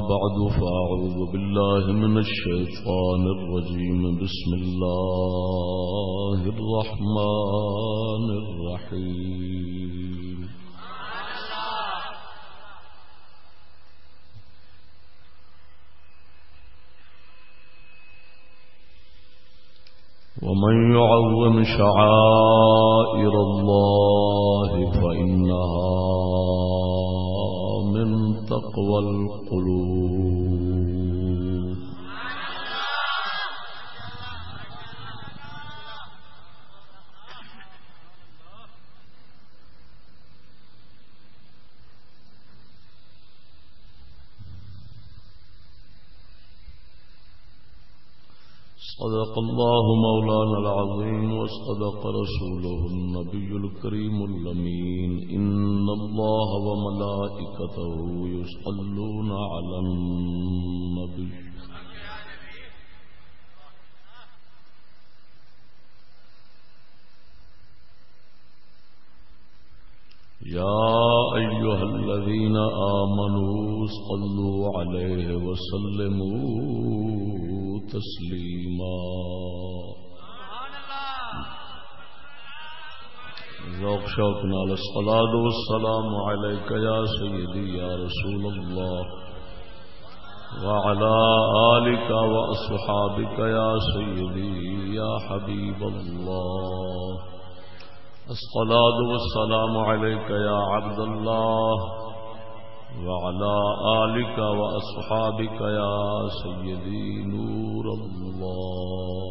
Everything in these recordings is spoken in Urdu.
بعد فأعوذ بالله من الشيطان الرجيم. بسم الله الرحمن الرحيم. ومن يعظم شعائر الله تقوى القلوب الله مولانا العظيم وصدق رسوله النبي الكريم اللمين إن الله وملائكته يصلون على النبي. يا أيها الذين آمنوا صلوا عليه وسلموا. تسلیما۔ ذوق شوق نال الصلاة والسلام عليك يا سيدي يا رسول الله وعلى آلك وأصحابك يا سيدي يا حبيب الله الصلاة والسلام عليك يا عبد الله وعلى آلك وأصحابك يا سيدي نور الله.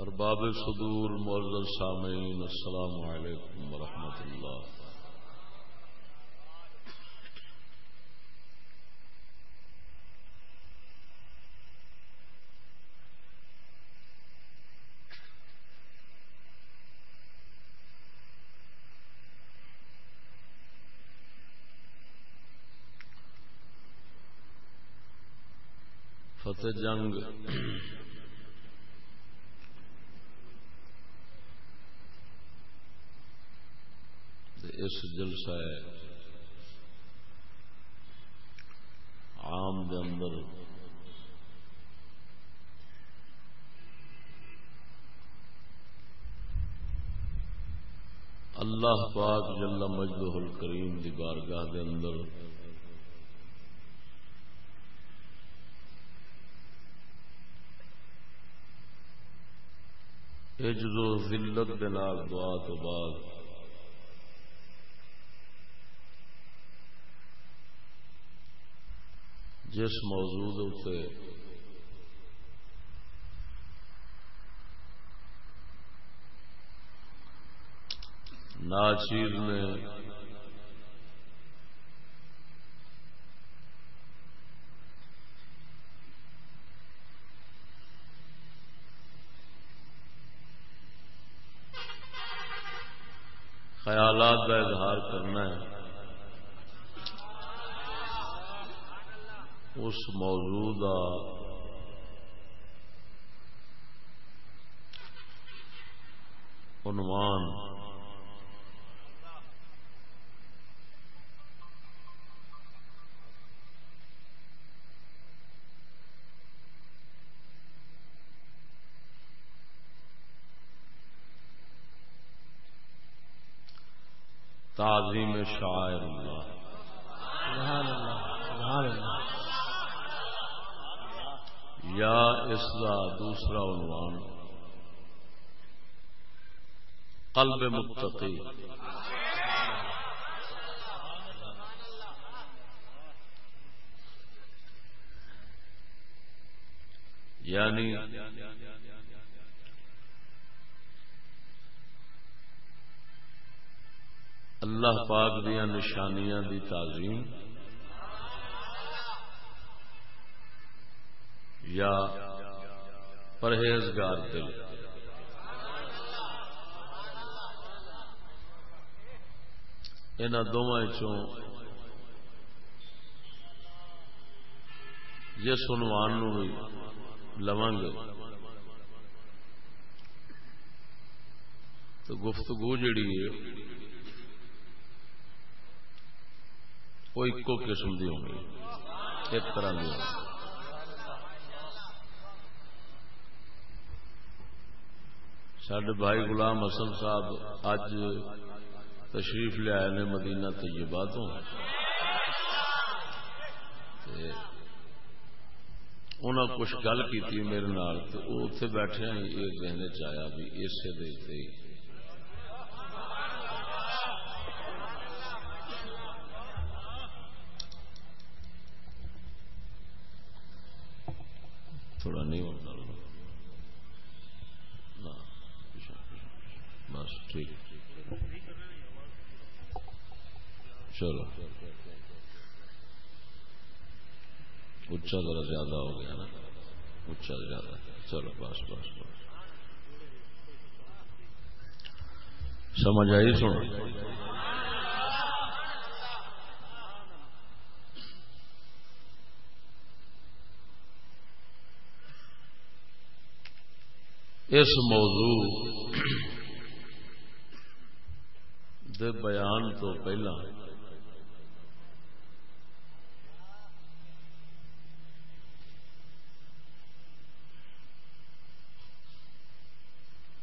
ارباب صدور معزز سامعین، السلام علیکم ورحمۃ اللہ. فتح جنگ۔ اس جلسہ عام دے اندر اللہ پاک جل مجدہ الکریم دی بارگاہ دے اندر عجز و ذلت دے نال دعا تو بعد۔ جس موضوع اتنے ناچیر نے حالات کا اظہار کرنا ہے۔ اس موضوع کا عنوان تعظیم شاعر اللہ۔ سبحان اللہ سبحان اللہ یا اس کا دوسرا عنوان۔ قلب متقی۔ یعنی اللہ پاک دیا نشانیاں دی تعظیم یا پرہیزگار دل۔ ان دونوں جس عنوان بھی لواں گے۔ تو گفتگو جڑی ہے وہ ایک قسم کی ہوں ایک طرح کی سڈے بھائی غلام حسن صاحب اج تشریف لیا نے مدینہ طیبہ تو۔ انہوں کچھ گل کی میرے نال تو اتنے بیٹھے یہ ذہن چیا بھی اسے دے تھوڑا نہیں ہوتا بس ٹھیک۔ چلو۔ اچا ذرا زیادہ ہو گیا نا۔ اچا زیادہ۔ چلو، بس بس بس۔ سمجھ آئی سن اس موضوع دے بیان تو پہلا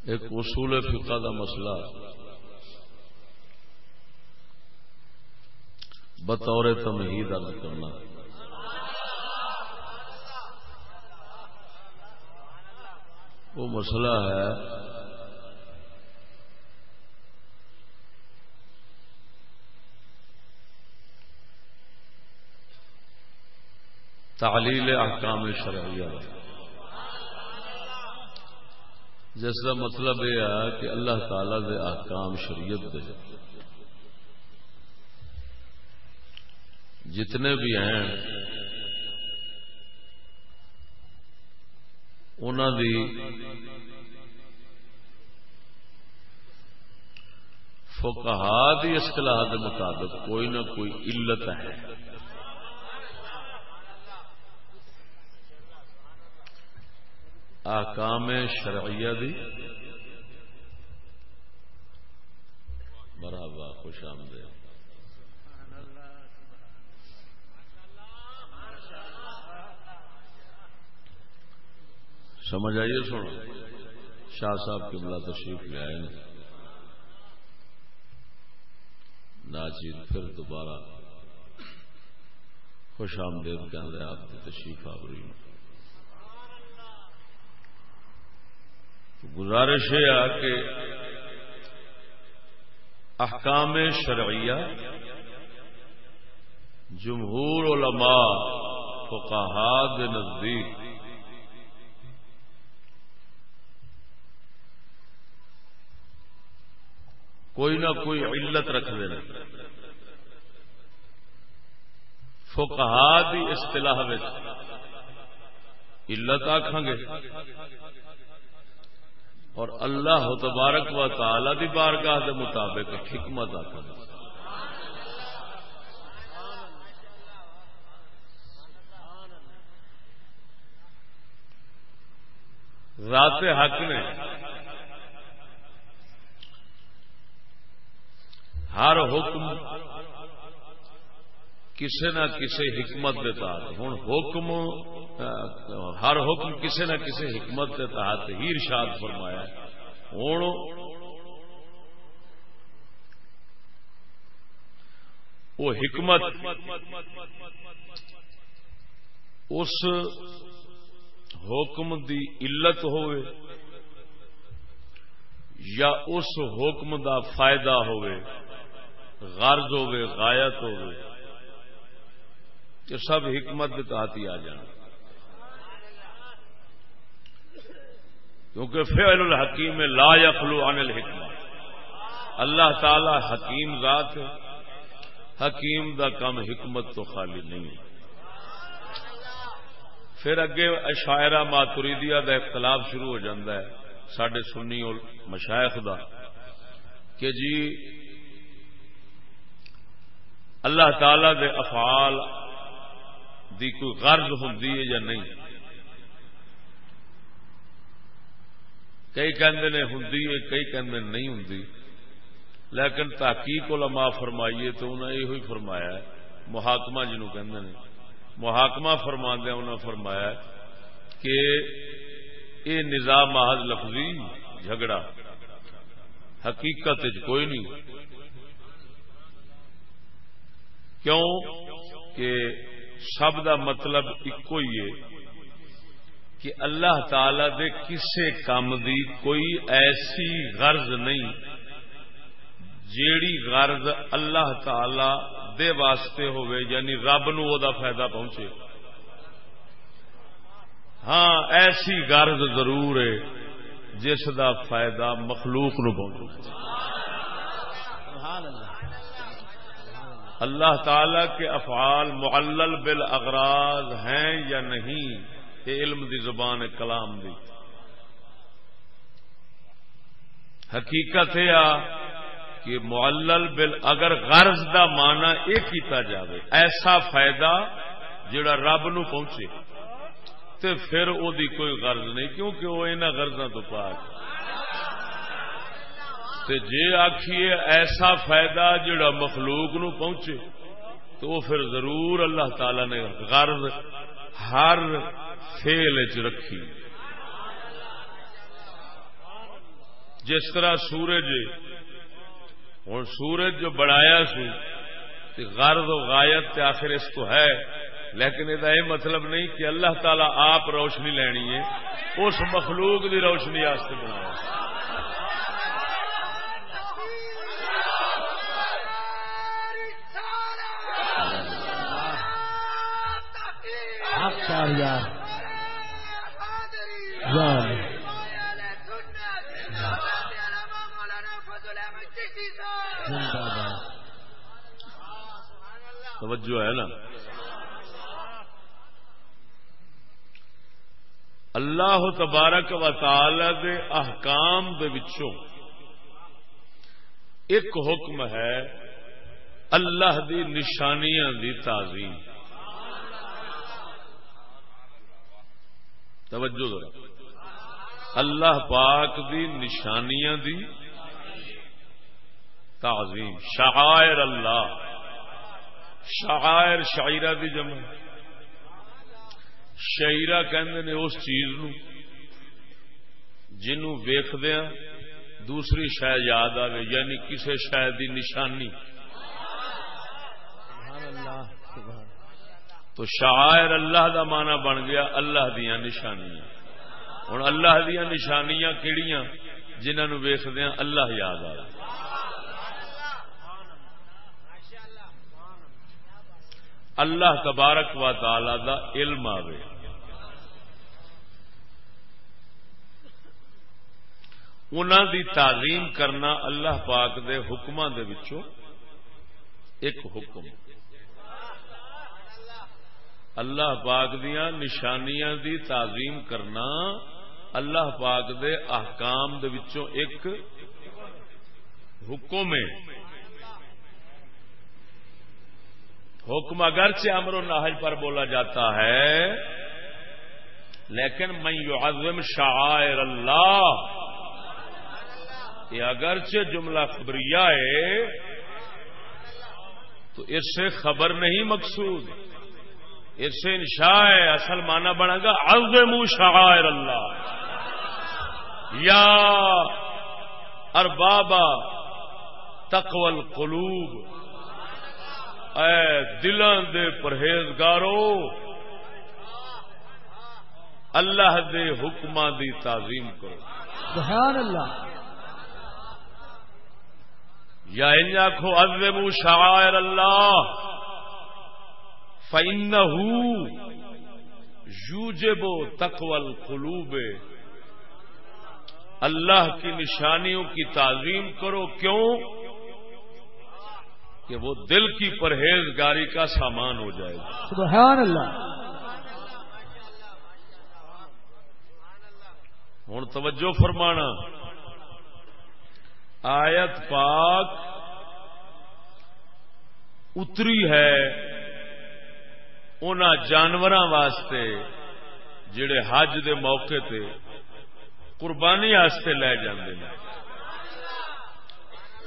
ایک اصول فقہ کا مسئلہ بطور تمہید کرنا۔ وہ مسئلہ ہے۔ تعلیل احکام شرعیہ۔ جس کا مطلب یہ ہے کہ اللہ تعالی دے احکام شریعت دے۔ جتنے بھی ہیں دی فقہا دی اصطلاح کے مطابق کوئی نہ کوئی علت ہے۔ آکام شرعیہ دی برابر خوش آمدید۔ سمجھ آئیے سن شاہ صاحب کی ملا تشریف لے آئے ناچیر پھر دوبارہ خوش آمدید کہہ رہے آپ کی تشریف آوری گزارش ہے کہ احکام شرعیہ جمہور علماء فقہا نزدیک کوئی نہ کوئی علت رکھ دینا۔ فکہ کی اصطلاح علت آخان گے۔ اور اللہ تبارک و تعالی دی بارگاہ دے مطابق حکمت آتا ذات حق نے ہر حکم کسی نہ کسی حکمت کے تحت۔ ہوں حکم، ہر حکم کسی نہ کسی حکمت کے تحت ہی ارشاد فرمایا۔ ہوں وہ حکمت، اس حکم دی علت ہوئے یا اس حکم دا فائدہ ہوئے۔ غرض ہوئے غایت ہوئے کہ سب حکمت کے تحت ہی آ جانا۔ کیونکہ فعل الحکیم لا یخلو عن الحکمت اللہ تعالی حکیم ذات ہے، حکیم دا کم حکمت تو خالی نہیں ہے۔ پھر اگے اشاعرہ ماتریدیا دا اختلاف شروع ہو جاتا ہے سڈے سنی مشائق دا، کہ جی اللہ تعالی دے افعال دی کوئی غرض ہوں یا نہیں؟ کئی کہندے نے ہوں کئی کہندے نہیں ہوں لیکن تحقیق علماء فرمائیے تو انہیں یہ فرمایا ہے، محاکمہ جنہوں کہندے نے۔ محاکمہ فرماندہ انہوں نے فرمایا کہ یہ نظام محض لفظی جھگڑا، حقیقت کوئی نہیں۔ کیوں کہ سب دا مطلب ایک ہی ہے کہ اللہ تعالی دے کسے کام دی کوئی ایسی غرض نہیں جیڑی غرض اللہ تعالی دے واسطے ہوئے یعنی رب نو دا فائدہ پہنچے۔ ہاں ایسی غرض ضرور ہے جس دا فائدہ مخلوق نو پہنچے۔ اللہ۔ اللہ تعالی کے افعال معلل بالاغراض ہیں یا نہیں یہ علم دی زبان کلام دی۔ حقیقت ہے کہ معلل بل اگر غرض دا مانا یہ کیتا جاوے، ایسا فائدہ جڑا رب نو پہنچے، تے پھر او دی کوئی غرض نہیں، کیونکہ وہ انہاں غرضاں تو پاک تے جے آکھیے ایسا فائدہ جڑا مخلوق نو پہنچے، تو وہ پھر ضرور اللہ تعالی نے غرض ہر فیل چ رکھی۔ جس طرح سورج ہوں سورج جو بنایا سو غرض و غایت آخر اس کو ہے، لیکن یہ مطلب نہیں کہ اللہ تعالی آپ روشنی لینی ہے، اس مخلوق دی روشنی بنایا۔ آستے بنایا توجہ ہے نا۔ اللہ تبارک و تعالی دے احکام دے وچوں ایک حکم ہے اللہ دی نشانیاں دی تعظیم۔ توجہ ذرا اللہ پاک دی نشانیاں دی تعظیم۔ شعائر اللہ۔ شعائر شاعرہ دی جمع۔ شعرا کہ اس چیز نو جنوں ویخدیا ہاں دوسری شاید یاد آئے یعنی کسی شاید دی نشانی۔ سبحان اللہ، سبحان تو شاعر اللہ دا مانا بن گیا اللہ دیا نشانیاں۔ ہوں اللہ دیا نشانیاں کہڑیاں جنہوں ویخدیا ہاں اللہ یاد آ اللہ تبارک و تعالی دا علم آوے۔ انہوں دی تعظیم کرنا اللہ پاک دے حکماں دے وچوں ایک حکم۔ اللہ پاک دیا نشانیاں دی تعظیم کرنا اللہ پاک دے احکام دے وچوں ایک حکم ہے۔ حکم اگرچہ امر و نہج پر بولا جاتا ہے، لیکن میں یعظم شعائر اللہ، یہ اگرچہ جملہ خبریہ ہے، تو اس سے خبر نہیں مقصود۔ اس سے انشاء ہے اصل مانا بنے گا عظم شعائر اللہ۔ یا اربابا تقول قلوب اے دلان دے پرہیزگارو اللہ دے حکماں دی تعظیم کرو۔ سبحان اللہ۔ یا ان آخو ازمو شعائر اللہ۔ فَإِنَّهُ یوجب تقوی القلوب۔ اللہ کی نشانیوں کی تعظیم کرو۔ کیوں؟ کہ وہ دل کی پرہیزگاری کا سامان ہو جائے گا۔ سبحان اللہ۔ ہوں توجہ فرمانا۔ آیت پاک اتری ہے۔ ان جانور واسطے، جڑے حج دے موقع تے قربانی واسطے لے جاندے ہیں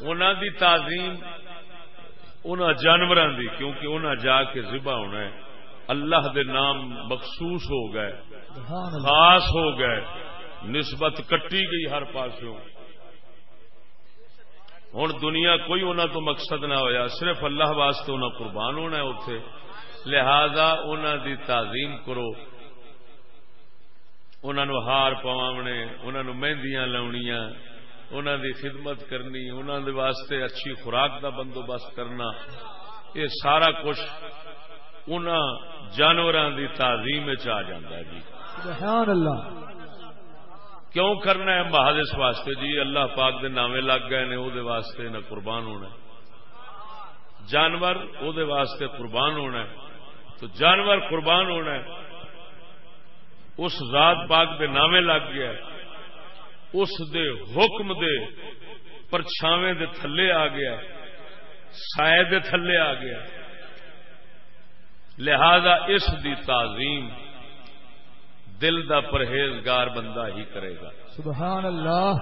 انہاں دی تعظیم ان جانور دی، کیونکہ انہاں جا کے ذبح ہونا ہے۔ اللہ دے نام مخصوص ہو گئے، خاص ہو گئے، نسبت کٹی گئی ہر پاسوں۔ ہوں دنیا کوئی انہوں تو مقصد نہ ہویا، صرف اللہ واسطے انہیں قربان ہونا ہے اتے لہذا انہوں دی تعظیم کرو۔ انہوں ہار پواونے انہوں مہندیاں لاؤنیاں انہوں دی خدمت کرنی انہوں دے واسطے اچھی خوراک دا بندوبست کرنا۔ یہ سارا کچھ ان جانوراں دی تعظیم چ آ جاتا ہے جی۔ سبحان اللہ۔ کیوں کرنا ہے؟ محض اس واسطے جی اللہ پاک دے نامے لگ گئے نے او دے واسطے نہ قربان ہونا ہے۔ جانور او دے واسطے قربان ہونا ہے۔ تو جانور قربان ہونا ہے۔ اس ذات پاک دے نامے لگ گیا ہے۔ اس دے حکم دے پرچھاویں دے تھلے آ گیا سائے دے تھلے آ گیا لہذا اس دی تعظیم دل دا پرہیزگار بندہ ہی کرے گا۔ سبحان اللہ۔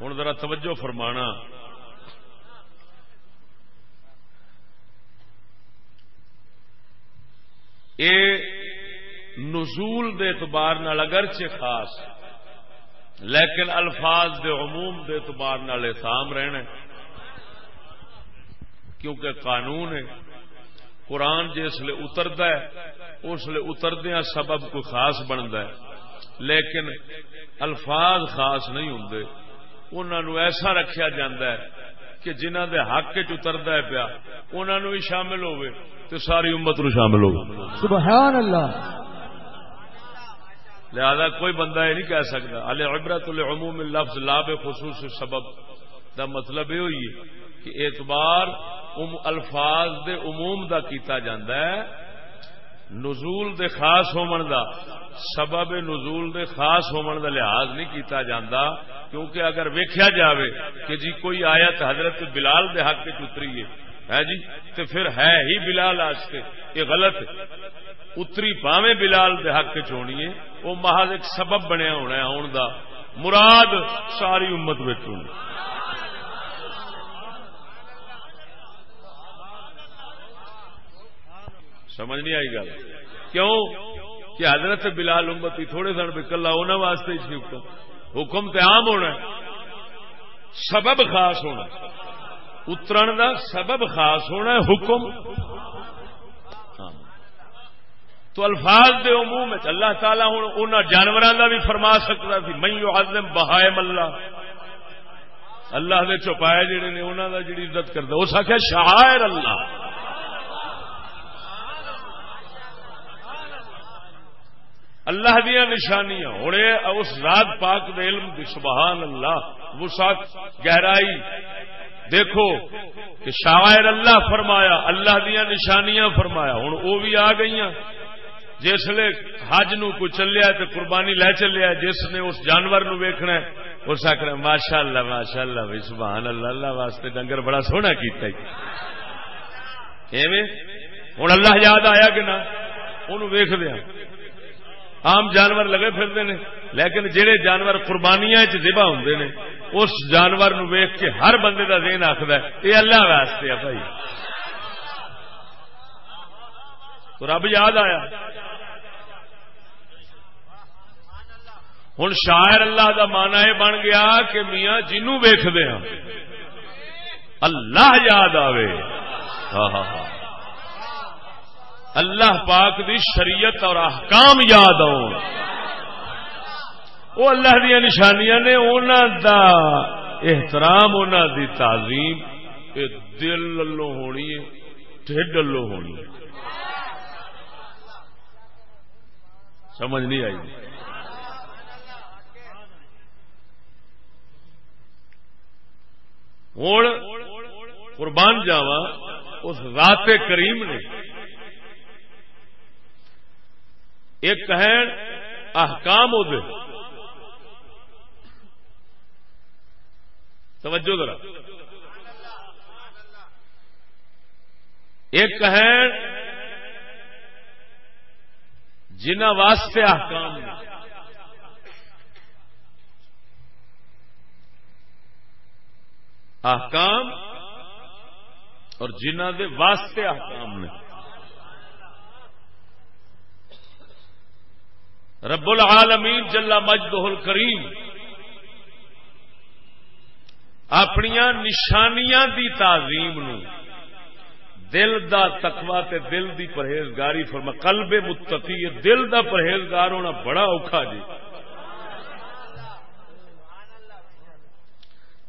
ہوں ذرا توجہ فرمانا۔ اے نزول دے اعتبار نال اگرچہ خاص، لیکن الفاظ دے عموم دے اعتبار نال رہنا کیونکہ قانون ہے، قرآن جس لیے اترد ہے، اس اتردیا سبب کوئی خاص بنتا ہے۔ لیکن الفاظ خاص نہیں ہوں انہوں ایسا رکھیا جاندہ ہے کہ جنہ دے حق چترد ہے پیا انہوں بھی شامل ہوئے تو ساری امت نو شامل ہو سبحان اللہ لہذا کوئی بندہ یہ نہیں کہہ سکتا علی عبرت العموم لفظ لاب خصوص سبب دا مطلب یہ ہوئی ہے کہ اعتبار ام الفاظ دے عموم دا کیتا جاندہ ہے۔ نزول دے خاص ہومن دا، سبب نزول دے خاص ہومن دا لحاظ نہیں کیتا جاندہ کیونکہ اگر ویکھیا جاوے کہ جی کوئی آیت حضرت بلال دے حق کے اتری ہے ہے جی؟ تو پھر ہے ہی بلال آستے، یہ غلط ہے۔ اتری پاویں بلال دے حق کے چونی ہے، وہ محض ایک سبب بنیا ہونا ہے آن دا۔ مراد ساری امت میں چونی سمجھ نہیں آئی گل۔ کیوں؟ کہ حضرت بلال امتی تھوڑے سن بھی کلا انہوں واسطے ہی حکم حکم تے عام ہونا سبب خاص ہونا اترن دا سبب خاص ہونا ہے حکم۔ ہاں۔ تو الفاظ دے عموم اللہ تعالیٰ ہوں ان جانوروں کا بھی فرما سکتا سی۔ میں آزم بہائم اللہ۔ اللہ دے چوپائے جڑے نے انہوں کا جڑی عزت کرتا اس آخیا شاعر اللہ۔ اللہ دیا نشانیاں۔ ہوں اس رات پاک دے علم دی سبحان اللہ۔ وسعت، گہرائی۔ دیکھو کہ شاعر اللہ فرمایا، اللہ دیا نشانیاں فرمایا۔ ہوں وہ بھی آ گئی جسے حج نو کوئی چلیا تو قربانی لے چلیا جس نے اس جانور نو ویکھنا ہے، اس آخر ماشاء اللہ ماشاء اللہ بھائی سبحان اللہ اللہ واسطے ڈنگر بڑا سونا کیتا ایویں؟ ہوں اللہ یاد آیا کہ نہ؟ انہوں ویخ دیا عام جانور لگے پھرتے ہیں۔ لیکن جہے جانور قربانیاں چبا ہوں نے اس جانور نو ویخ کے ہر بندے کا دین آخر یہ اللہ واسطے ہے بھائی۔ تو رب یاد آیا۔ ہوں شاعر اللہ کا مانا یہ بن گیا کہ میاں جنو ویختے ہیں اللہ یاد آوے۔ ہاں ہاں ہاں۔ اللہ پاک دی شریعت اور احکام یاد آؤ وہ اللہ دیا نشانیاں نے انہوں دا احترام انہوں دی تعظیم دل لو ہونی ہے، ٹھڈ لو ہونی ہے۔ سمجھ نہیں آئی۔ ہوں قربان جاوا اس رات کریم نے ایک ہے احکام دے۔ توجہ ذرا۔ ایک ہے جنہ واسطے احکام نے۔ احکام اور جنہ دے واسطے احکام نے۔ رب العالمین جلا مجدہ الکریم اپنی نشانیاں دی تعظیم نو دل دا تقوی تے دل دی پرہیزگاری فرما، قلب متقی دل دا پرہیزگار ہونا بڑا اوکھا جی۔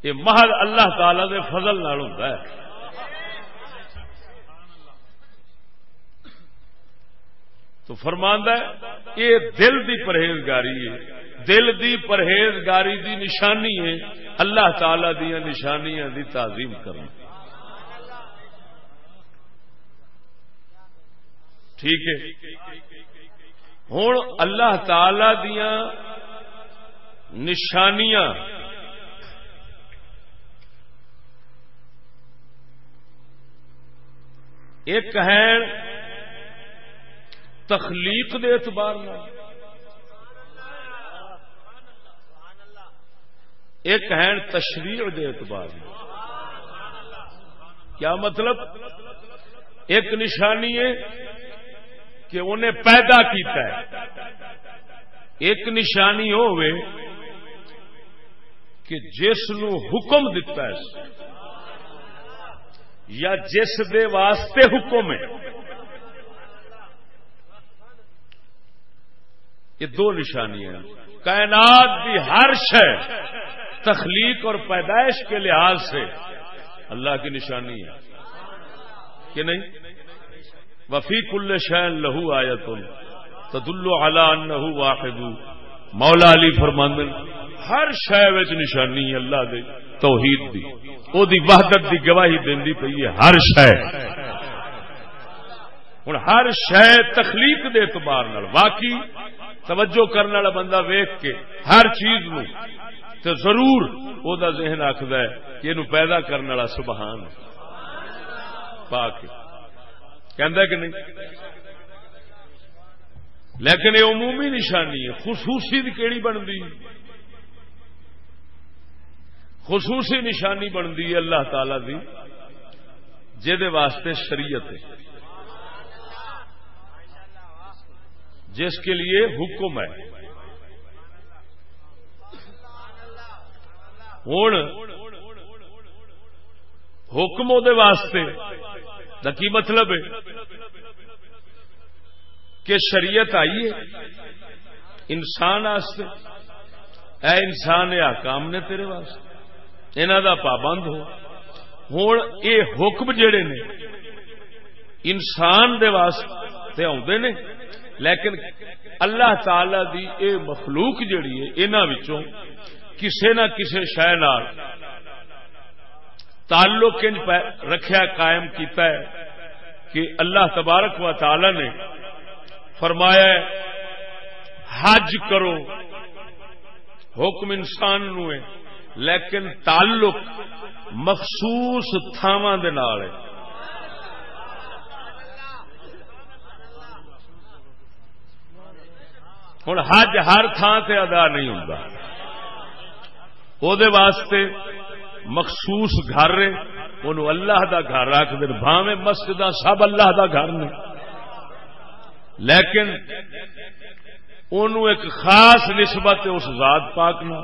یہ محض اللہ تعالی دے فضل نال ہوتا ہے۔ تو فرماندہ ہے، یہ دل دی پرہیزگاری ہے۔ دل دی پرہیزگاری دی نشانی ہے۔ اللہ تعالی دیا نشانیاں دی تعظیم کرنا۔ ٹھیک ہے۔ ہوں اللہ تعالی دیا نشانیاں۔ ایک ہے تخلیق دے اعتبار ایک ہے تشریح دے اعتبار کیا مطلب؟ ایک نشانی ہے کہ انہیں پیدا کیتا ہے۔ ایک نشانی ہوئے کہ جس نو حکم دتا ہے یا جس دے واسطے حکم ہے۔ یہ دو نشانیاں کائنات کی ہر شے تخلیق اور پیدائش کے لحاظ سے اللہ کی نشانی ہے۔ کہ نہیں؟ وفی کل شین لہو آیا تم تدلو اللہ واحد مولا علی فرماندن ہر شہ نشانی اللہ دے توحید دی۔ او دی وحدت دی گواہی دینی پی ہے، ہر شہ ہر شہ تخلیق دے اعتبار واقعی توجہ کرنے والا بندہ ویخ کے ہر چیز نو تو ضرور او دا ذہن آخد ہے کہ یہ پیدا کرنے والا سبحان پا کے کہ نہیں؟ لیکن یہ عمومی نشانی ہے، خصوصی کیڑی بنتی؟ خصوصی نشانی بنتی ہے اللہ تعالی دی جہد واسطے شریعت ہے۔ جس کے لیے حکم ہے۔ ہوں حکم واسطے دا کی مطلب ہے؟ کہ شریعت آئی ہے انسان آستے۔ اے انسان یا کام نے تیرے واسطے۔ انہ دا پابند ہو۔ ہوں یہ حکم جڑے نے انسان دے واسطے آدھے نے۔ لیکن اللہ تعالی دی اے مخلوق جڑی ہے انہوں کسے نہ کسے شہ تعلق رکھیا، قائم کیتا ہے کہ اللہ تبارک و تعالی نے فرمایا ہے، حج کرو، حکم انسان نو ہے، لیکن تعلق مخصوص تھاواں دے نال ہے۔ ہوں حج ہر تھان سے ادا نہیں ہوں واسطے مخصوص گھر ان اللہ دا گھر رکھ دین بھاوے مسجد سب اللہ دا گھر نے۔ لیکن ان ایک خاص نسبت اس ذات پاک نہ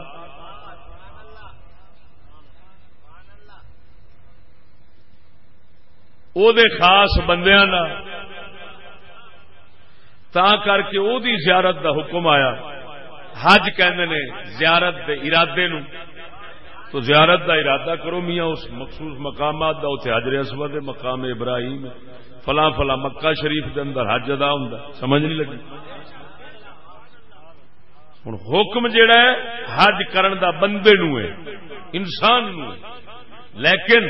او دے خاص بندیاں نا تا کر کے او دی زیارت دا حکم آیا۔ حج کہندے نے زیارت دے ارادے نو۔ تو زیارت دا ارادہ کرو میاں، اس مخصوص مقامات دا اتنے حجر اسود مقام ابراہیم۔ فلاں فلاں مکہ شریف دے اندر حج ادا ہوں سمجھ نہیں لگی؟ ہوں حکم جڑا ہے، حج کرن دا بندے نو ہے، انسان نو ہے۔ لیکن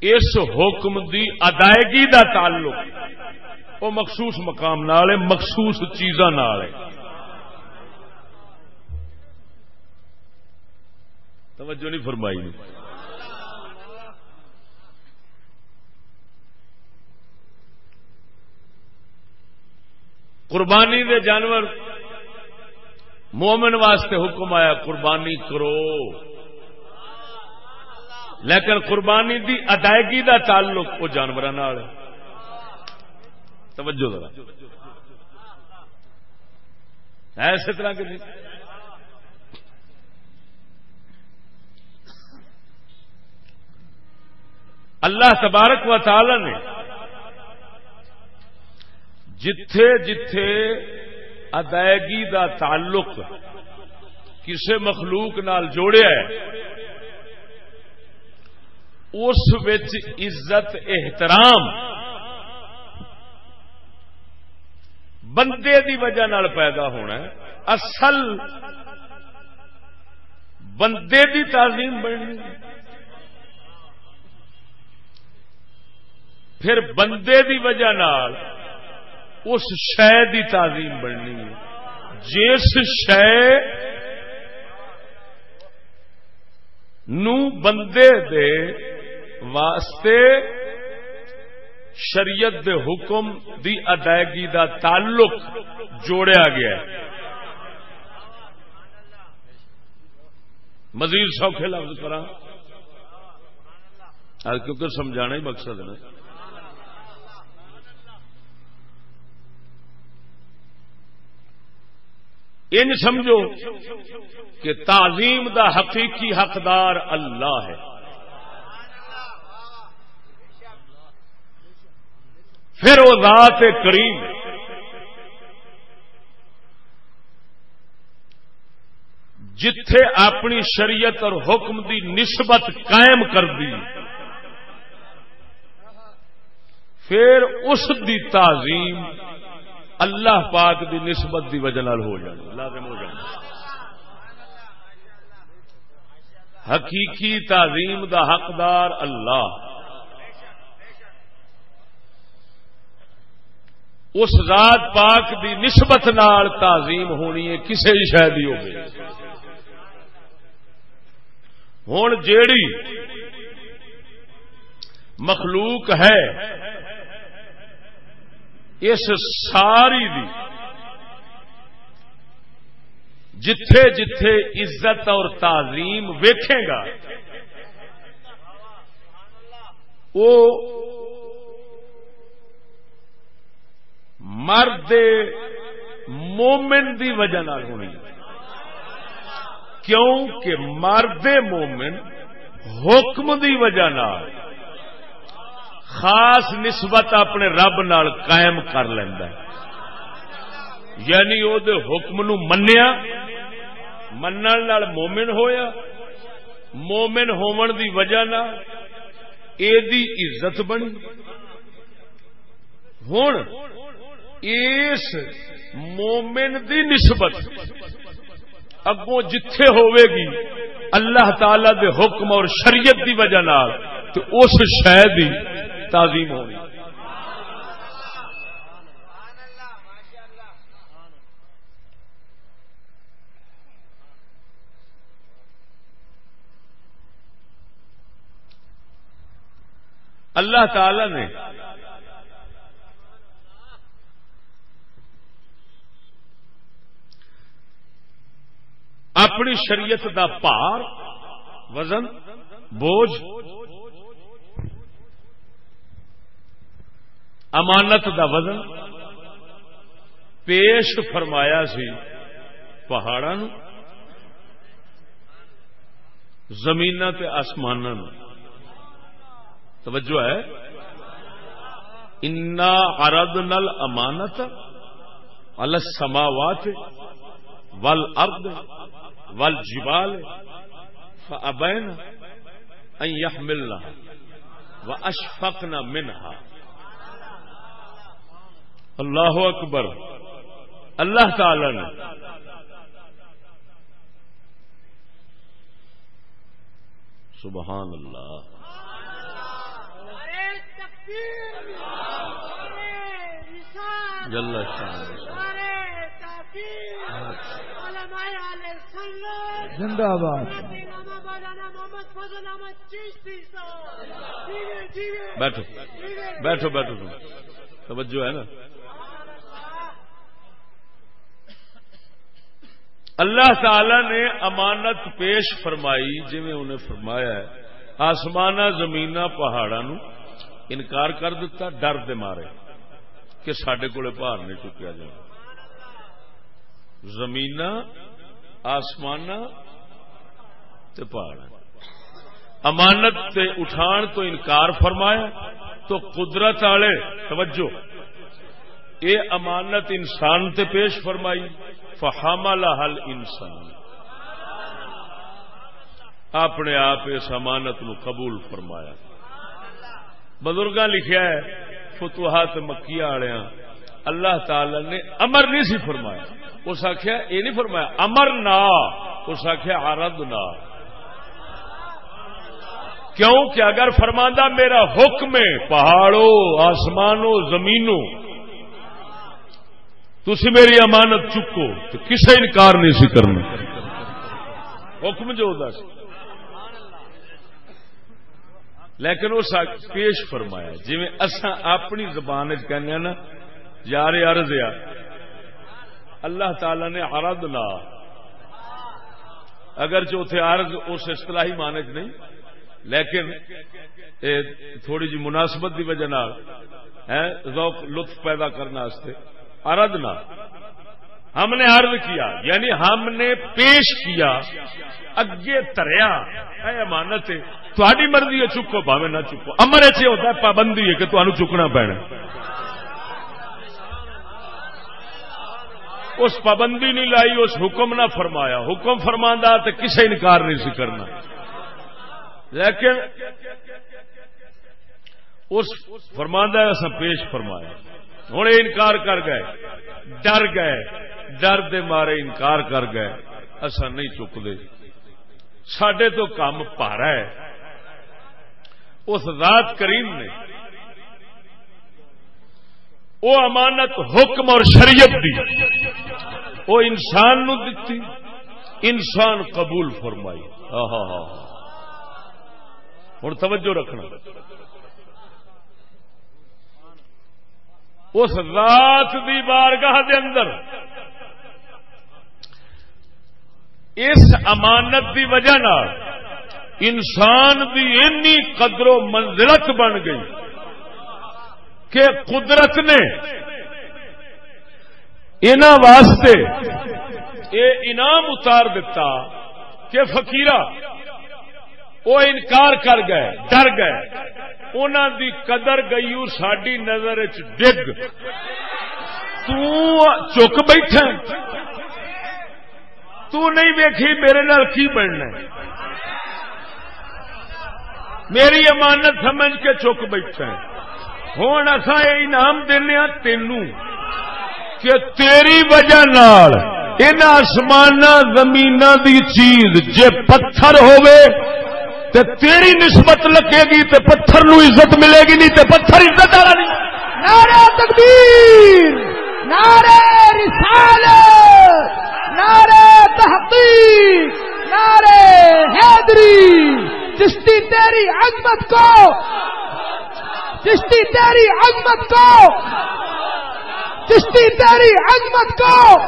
اس حکم دی ادائیگی دا تعلق وہ مخصوص مقام نال ہے، مخصوص چیزاں نال ہے۔ توجہ نہیں فرمائی۔ نہیں قربانی دے جانور، مومن واسطے حکم آیا، قربانی کرو۔ لیکن قربانی دی ادائیگی دا تعلق وہ جانور توجہ ذرا۔ ایسے طرح کے اللہ تبارک و تعالی نے جتھے جتھے ادائیگی دا تعلق کسے مخلوق نال جوڑیا ہے، اس عزت، احترام بندے دی وجہ نال پیدا ہونا ہے۔ اصل بندے دی تعظیم بننی۔ پھر بندے دی وجہ نال اس شہ دی تعظیم بننی ہے۔ جس شہ نو بندے دے واسطے شریعت دے حکم دی ادائیگی دا تعلق جوڑیا گیا ہے۔ مزید سوکھے لفظ کرا کیونکہ سمجھانا ہی مقصد ہے ان سمجھو کہ تعظیم دا حقیقی حقدار اللہ ہے۔ پھر وہ ذات کریم جتھے اپنی شریعت اور حکم دی نسبت قائم کر دی، پھر اس دی تعظیم اللہ پاک دی نسبت دی وجہ ہو جانی لازم ہو جانی حقیقی تعظیم دا حقدار اللہ۔ اس ذات پاک دی نسبت نال تعظیم ہونی ہے کسی شاید ہو ہوں جیڑی مخلوق ہے، اس ساری دی جتھے جتھے عزت اور تعظیم ویکھے گا، وہ مرد مومن دی وجہ ہونی کیوں کہ مرد مومن حکم دی وجہ خاص نسبت اپنے رب نال قائم کر لینا یعنی وہ حکم نو منیا من مومن ہویا، مومن ہون دی وجہ دی عزت بنی۔ ہوں اس مومن دی نسبت اگوں جتھے ہوے گی اللہ تعالی دے حکم اور شریعت دی وجہ نال تے اس شے دی تعظیم ہوے اللہ تعالی نے اپنی شریعت دا پار، وزن، بوجھ، امانت دا وزن، پیش فرمایا سی پہاڑا زمین آسمان توجہ ہے۔ انا ارد نل امانت السماوات ول ارد ول جبال فابین ان يحملنا واشفقنا منها. اللہ اکبر اللہ تعالی نے سبحان اللہ جل زندہ باد بیٹھو۔ بیٹھو بیٹھو توجہ ہے نا؟ اللہ تعالی نے امانت پیش فرمائی جی انہیں فرمایا ہے آسمان زمین پہاڑا نو انکار کر دیتا ڈر دے مارے کہ سڈے کو پہاڑ نہیں چکیا جائے زمین آسمان پہاڑ امانت تے اٹھان تو انکار فرمایا تو قدرت والے، توجہ، اے امانت انسان تے پیش فرمائی فہاملہ حل انسان اپنے آپ اس امانت نو قبول فرمایا۔ بزرگ لکھیا ہے، فتوحات مکی والیا اللہ تعالی نے امر نہیں سی فرمایا۔ اس آخیا یہ نہیں فرمایا امر نہ اس آخیا آرد نہ کیوں کہ اگر فرماندہ میرا حکم ہے، پہاڑوں، آسمانوں، زمینوں تھی میری امانت چکو، تو کسے انکار نہیں سی کرنا۔ حکم جو ہوتا سی۔ لیکن اس پیش فرمایا جی اصا اپنی زبان کہنے نا، یار عرض اللہ تعالی نے عرض لا۔ اگر جو تھے عرض اس اصطلاحی مانج نہیں، لیکن تھوڑی جی مناسبت کی وجہ ذوق لطف پیدا کرنے اردنا ہم نے عرض کیا یعنی ہم نے پیش کیا، اگے تریا۔ اے امانت تھوڑی مرضی ہے چکو بھاوے نہ چکو۔ امر ایسے ہوتا ہے، پابندی ہے کہ تمہیں چکنا پینا۔ اس پابندی نہیں لائی، اس حکم نہ فرمایا۔ حکم فرما تو کسے انکار نہیں سی کرنا۔ لیکن اس فرماندہ ایسا پیش فرمایا۔ ہوں انکار کر گئے۔ ڈر گئے۔ ڈر دے مارے انکار کر گئے۔ اصا نہیں چکتے سڈے تو کام پارا ہے۔ اس ذات کریم نے وہ امانت حکم اور شریعت دی۔ وہ انسان نو دتی۔ انسان قبول فرمائی۔ ہاں ہاں ہوں توجہ رکھنا۔ اس رات دی بارگاہ دے اندر، اس امانت دی وجہ انسان دی اینی قدر و منزلت بن گئی کہ قدرت نے ان واسطے یہ انعام اتار دیتا کہ فقیرہ وہ انکار کر گئے، ڈر گئے۔ دی قدر گئی ساری نظر ڈگ۔ چک بیٹھا۔ تو نہیں ویکھی میرے نال کی بننا میری امانت سمجھ کے چک بیٹھا۔ ہوں اصا یہ انعام دینا تینوں۔ کہ تیری وجہ نال ان آسمان زمین دی چیز جے پتھر ہوئے تے تیری نسبت لگے گی تے پتھر نو عزت ملے گی نہیں تے پتھر عزت والا نہیں۔ نعرہ تکبیر، نعرہ رسالت، نعرہ تحقیق، نعرہ حیدری۔ چشتی تیری عظمت کو، چشتی تیری عظمت کو۔ چشتی تیری عظمت کو!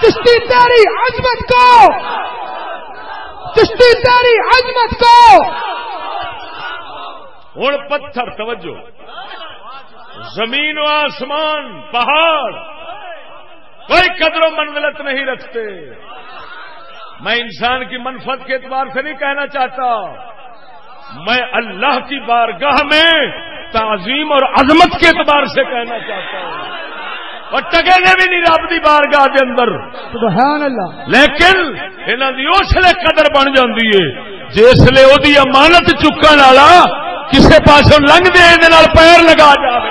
چشتی تیری عظمت کو! چشتی تیری عظمت کو! ہوں پتھر، توجہ! زمین و آسمان، پہاڑ! کوئی قدر و منزلت نہیں رکھتے۔ میں انسان کی منفت کے اعتبار سے نہیں کہنا چاہتا۔ میں اللہ کی بارگاہ میں تعظیم اور عظمت کے اعتبار سے کہنا چاہتا ہوں۔ اور ٹگے نے بھی نہیں رب کی بارگاہ کے اندر۔ سبحان اللہ۔ لیکن انہوں کی اسلے قدر بن جاتی ہے۔ جسے وہ امانت چکن والا کسی پاس لنگ دے یہ پیر لگا جائے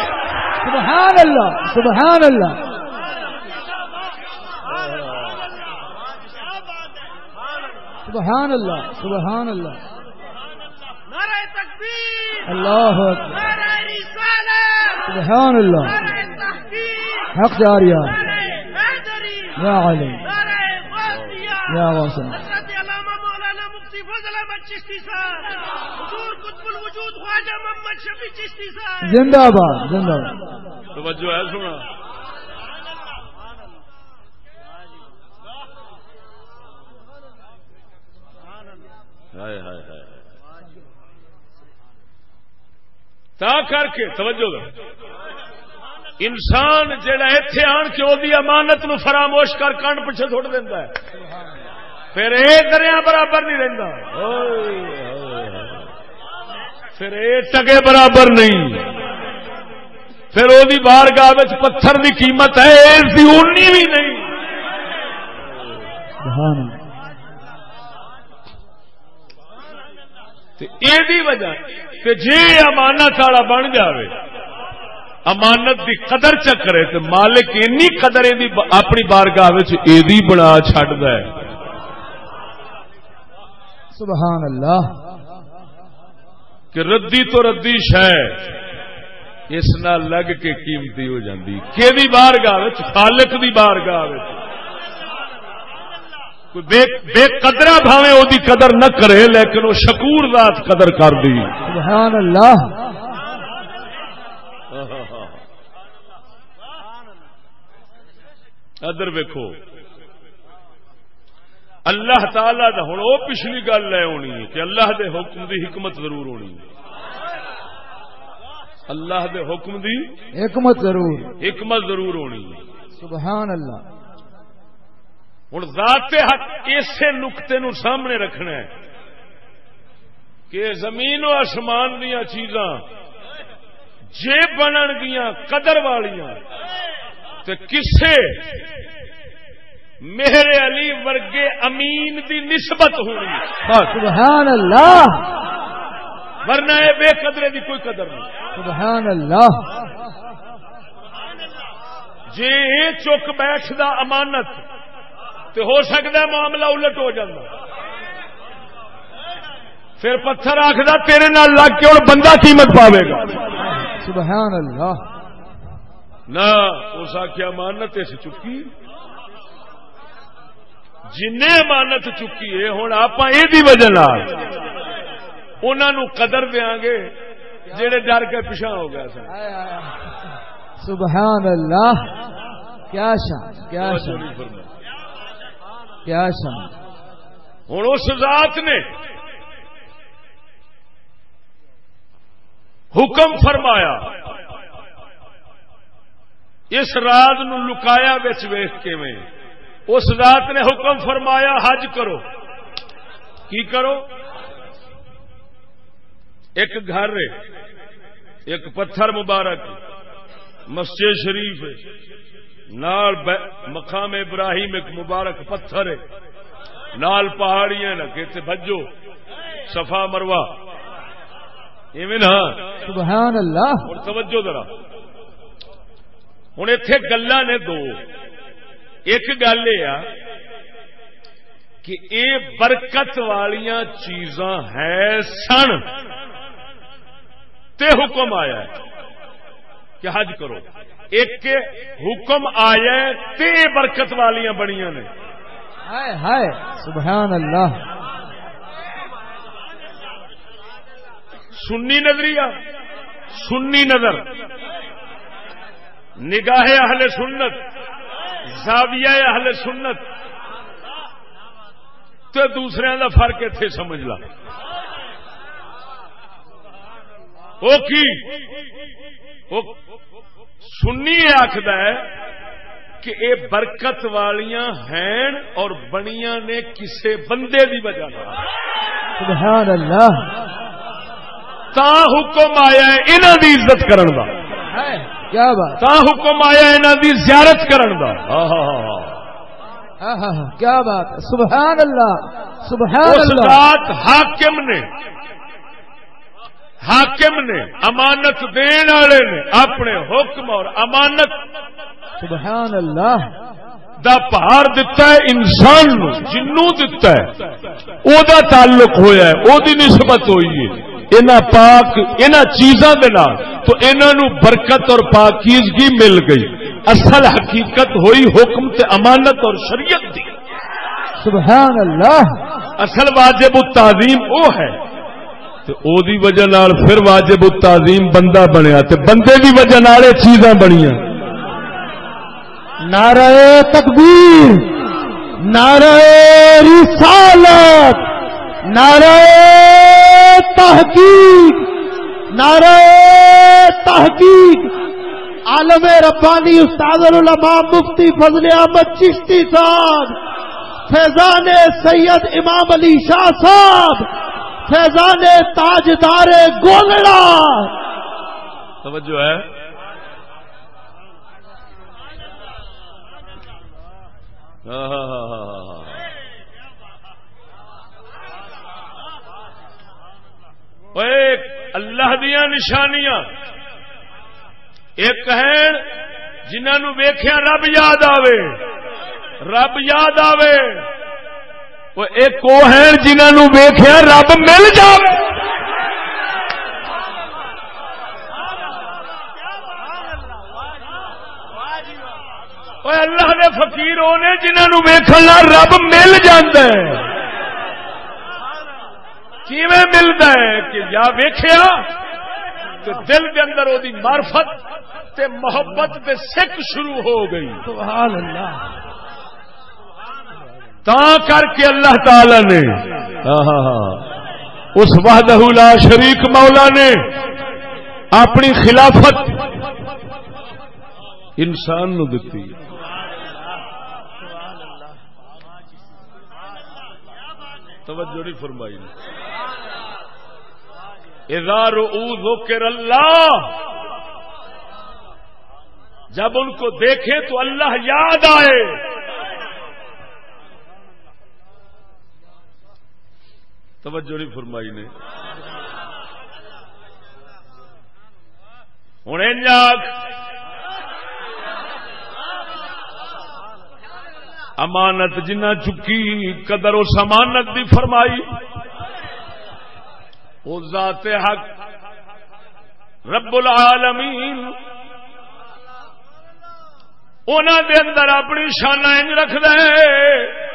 سبحان اللہ سبحان اللہ۔ سبحان اللہ سبحان اللہ۔ نعرہ تکبیر۔ اللہ اکبر۔ نعرہ رسالت۔ سبحان اللہ. حق جاریہ نعرہ یا علی. یا واسم. مولانا خواجہ محمد صاحب زندہ باد زندہ باد. توجہ ہے سنا ہائے ہائے ہائے. تا کر کے، توجہ دو۔ انسان جڑا اتے آن کے وہ امانت نو فراموش کر کنڈ پیچھے سٹ دینا ہے۔ پھر یہ دریا برابر نہیں رہتا پھر یہ ٹگے برابر نہیں۔ پھر وہ بار گاہ پتھر کی قیمت ہے اس کی اونی بھی نہیں سبحان اللہ یہ وجہ جی امانت والا بن جاوے امانت دی قدر چکرے تو مالک اینی قدر دی اپنی بارگاہ بنا چڈ ہے سبحان اللہ۔ کہ ردی تو ردی شہ اس نہ لگ کے قیمتی ہو جاندی۔ کہ بارگاہ خالق دی بارگاہ کوئی بے بے قدرہ بھاوے وہ دی قدر نہ کرے لیکن وہ شکور ذات قدر کر دی۔ سبحان اللہ۔ ادھر ویکو اللہ تعالی دا ہوں وہ پچھلی گل ہے ہونی ہے کہ اللہ دے حکم دی حکمت ضرور ہونی اللہ دے حکم دی حکمت ضرور۔ حکمت ضرور ہونی سبحان اللہ۔ ہوں ذات حق اسے نقطے نو سامنے رکھنا ہے کہ زمین و آسمان دیا چیزاں جے بنن گیا قدر والیاں تے کسے میرے علی ورگے امین دی نسبت ہونی۔ سبحان اللہ ورنہ بے قدرے دی کوئی قدر نہیں۔ سبحان اللہ جے چک بیٹھ دا امانت تے ہو سکتا ہے معاملہ الٹ ہو جاتا پھر پتھر آخر تیرے نال لگ کے اور بندہ قیمت پاوے گا۔ سبحان اللہ نہ اس آخیا امانت اس چکی۔ جن امانت چکی ہے ہوں آپ یہ وجہ انہوں قدر دیا گے جہے ڈر کے پیچھا ہو گیا سر سبحان اللہ کیا شان کیا شان۔ کیا شان ہوں اس ذات نے حکم فرمایا، اس رات نو لکایا بچ ویخ کے میں اس رات نے حکم فرمایا، حج کرو۔ کی کرو؟ ایک گھر ایک پتھر مبارک، مسجد شریف نال مقام ابراہیم ایک مبارک پتھر ہے۔ نال پہاڑیاں نا کہ بجو صفا مروا ایویں نا سبحان اللہ اور توجہ ذرا۔ ہوں اتے گلا نے دو۔ ایک گل یہ کہ اے برکت والیاں چیزاں ہے سن۔ تے حکم آیا ہے کہ حج کرو۔ ایک حکم آیا تے برکت والیاں بنیاں نے۔ ہائے ہائے سبحان اللہ۔ سنی نظریہ سنی نظر۔ نگاہ اہل سنت زاویہ اہل سنت۔ تو دوسرے کا فرق اتنے سمجھ لا۔ وہ کی؟ سنی آخد ہے کہ اے برکت والیاں ہیں اور بنیاں نے کسے بندے دی وجہ سبحان اللہ تا حکم آیا انہاں دی عزت کرن دا۔ کیا بات۔ تا حکم آیا انہاں دی زیارت کرن دا۔ کیا بات۔ سبحان اللہ سبحان اللہ حاکم نے حاکم نے امانت دین والے نے اپنے حکم اور امانت سبحان اللہ دا پہاڑ دتا ہے انسان نو جنوں دتا ہے۔ او دا تعلق ہویا ہے او دی نسبت ہوئی ہے۔ انہ پاک انہ چیزاں دے نال تو انہاں نو برکت اور پاکیزگی مل گئی۔ اصل حقیقت ہوئی حکم تے امانت اور شریعت دی۔ سبحان اللہ اصل واجب التعظیم او ہے۔ تے او دی وجہ نال پھر واجب التعظیم بندہ بنیا تے بندے دی وجہ نال یہ چیزاں بنیاں۔ نعرہ تکبیر، نعرہ رسالت، نعرہ تحقیق نعرہ تحقیق۔ عالم ربانی استاد العلماء مفتی فضل احمد چشتی صاحب، فیضان سید امام علی شاہ صاحب۔ فیضان تاجدار گولڑا۔ توجہ ہے۔ ہاں، ہاں، ہاں، اللہ دیا نشانیاں۔ ایک ہیں جنہوں ویخیا رب یاد آوے۔ رب یاد آوے۔ وہ ایک وہ ہیں جنہوں ویخیا رب مل جائے اللہ دے فقیر وہ نے جنہوں ویکھن رب مل جاندے کیویں ملدا ہے کہ یا ویکھیا تے دل دے اندر او دی معرفت تے محبت تے سکھ شروع ہو گئی سبحان اللہ تا کر کے اللہ تعالی نے ہاں ہاں ہاں۔ اس وحدہ لا شریک مولا نے اپنی خلافت انسان نو دتی۔ ہے توجہ نہیں فرمائی۔ نے اذا رؤو ذکر اللہ۔ جب ان کو دیکھے تو اللہ یاد آئے۔ توجہ نہیں فرمائی نے۔ ہوں امانت جنہ چکی، قدر اس امانت بھی فرمائی۔ وہ ذات حق۔ رب العالمین۔ انہوں دے اندر اپنی شانہ انج رکھ دے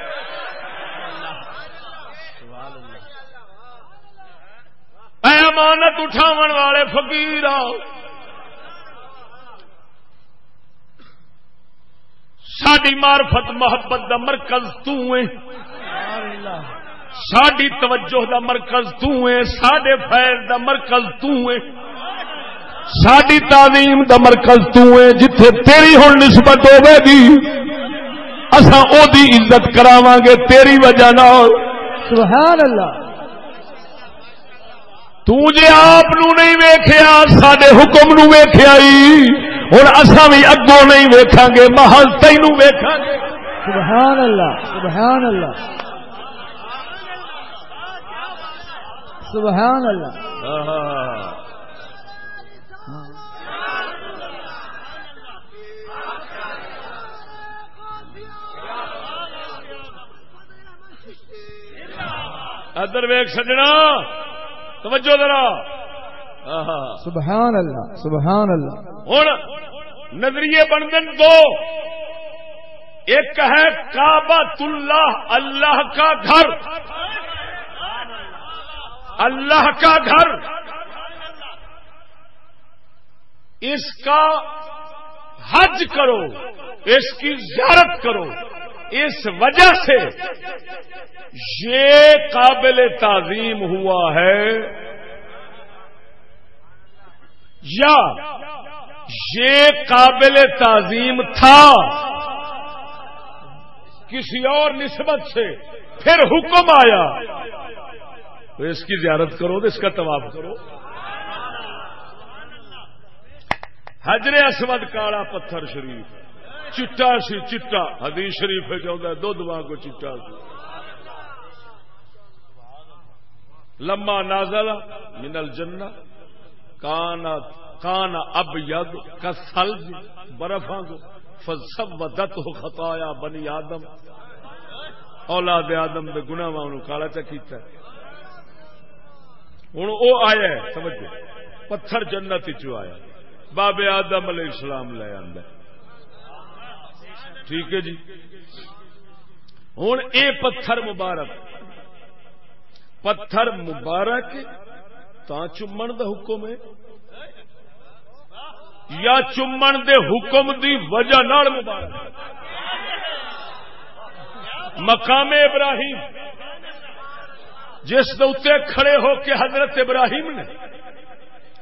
اے امانت اٹھاون والے فقیر ساری معرفت محبت دا مرکز تو ہے۔ ساری توجہ دا مرکز تو ہے۔ سڈے فیض دا مرکز تو ہے۔ ساری تعلیم دا مرکز تو ہے۔ جتھے تیری ہوں نسبت ہوے گی اسا او دی عزت کراواں گے تیری وجہ نال۔ سبحان اللہ۔ تو جے آپ نہیں ویکھیا سڈے حکم نو ویکھیا ہی ہوں اصا بھی اگوں نہیں ویکھاں گے محل تینو ویکھاں گے۔ سبحان اللہ سبحان اللہ۔ سبحان اللہ۔ ادر ویک سجنا۔ توجہ ذرا۔ سبحان اللہ سبحان اللہ ہوں نظریے بن دو۔ ایک ہے کابت اللہ اللہ کا گھر۔ اللہ کا گھر۔ اس کا حج کرو اس کی زیارت کرو۔ اس وجہ سے یہ قابل تعظیم ہوا ہے یا یہ قابل تعظیم تھا کسی اور نسبت سے پھر حکم آیا تو اس کی زیارت کرو تو اس کا طواف کرو۔ حجر اسود کالا پتھر شریف۔ چٹا سی، چٹا۔ حدیث شریف چاہتا دھد کو چٹا سی۔ لما نازل من الجنہ کان کان اب ید کسل برف سب دت ہو خطایا بنی آدم۔ اولاد آدم دے گنا کالا چکیتا ہوں وہ آیا سمجھ پتھر جنت چو آیا بابے آدم علیہ السلام لے آدھا ٹھیک ہے جی۔ ہوں اے پتھر مبارک۔ پتھر مبارک تا چومن دا حکم ہے۔ یا چومن دے حکم دی وجہ نال مبارک۔ مقام ابراہیم۔ جس دے کھڑے ہو کے حضرت ابراہیم نے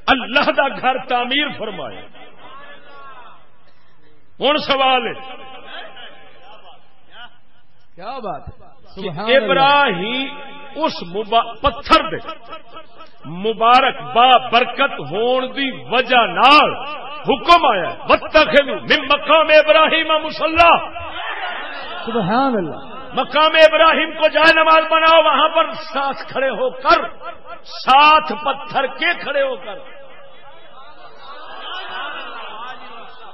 اللہ دا گھر تعمیر فرمایا۔ ہوں سوال ہے۔ کیا بات ابراہیم اس پتھر دے مبارک با برکت ہون دی وجہ نال حکم آیا من مقام ابراہیم مسلح سبحان اللہ۔ مقام ابراہیم کو جائے نماز بناؤ وہاں پر ساتھ کھڑے ہو کر ساتھ پتھر کے کھڑے ہو کر۔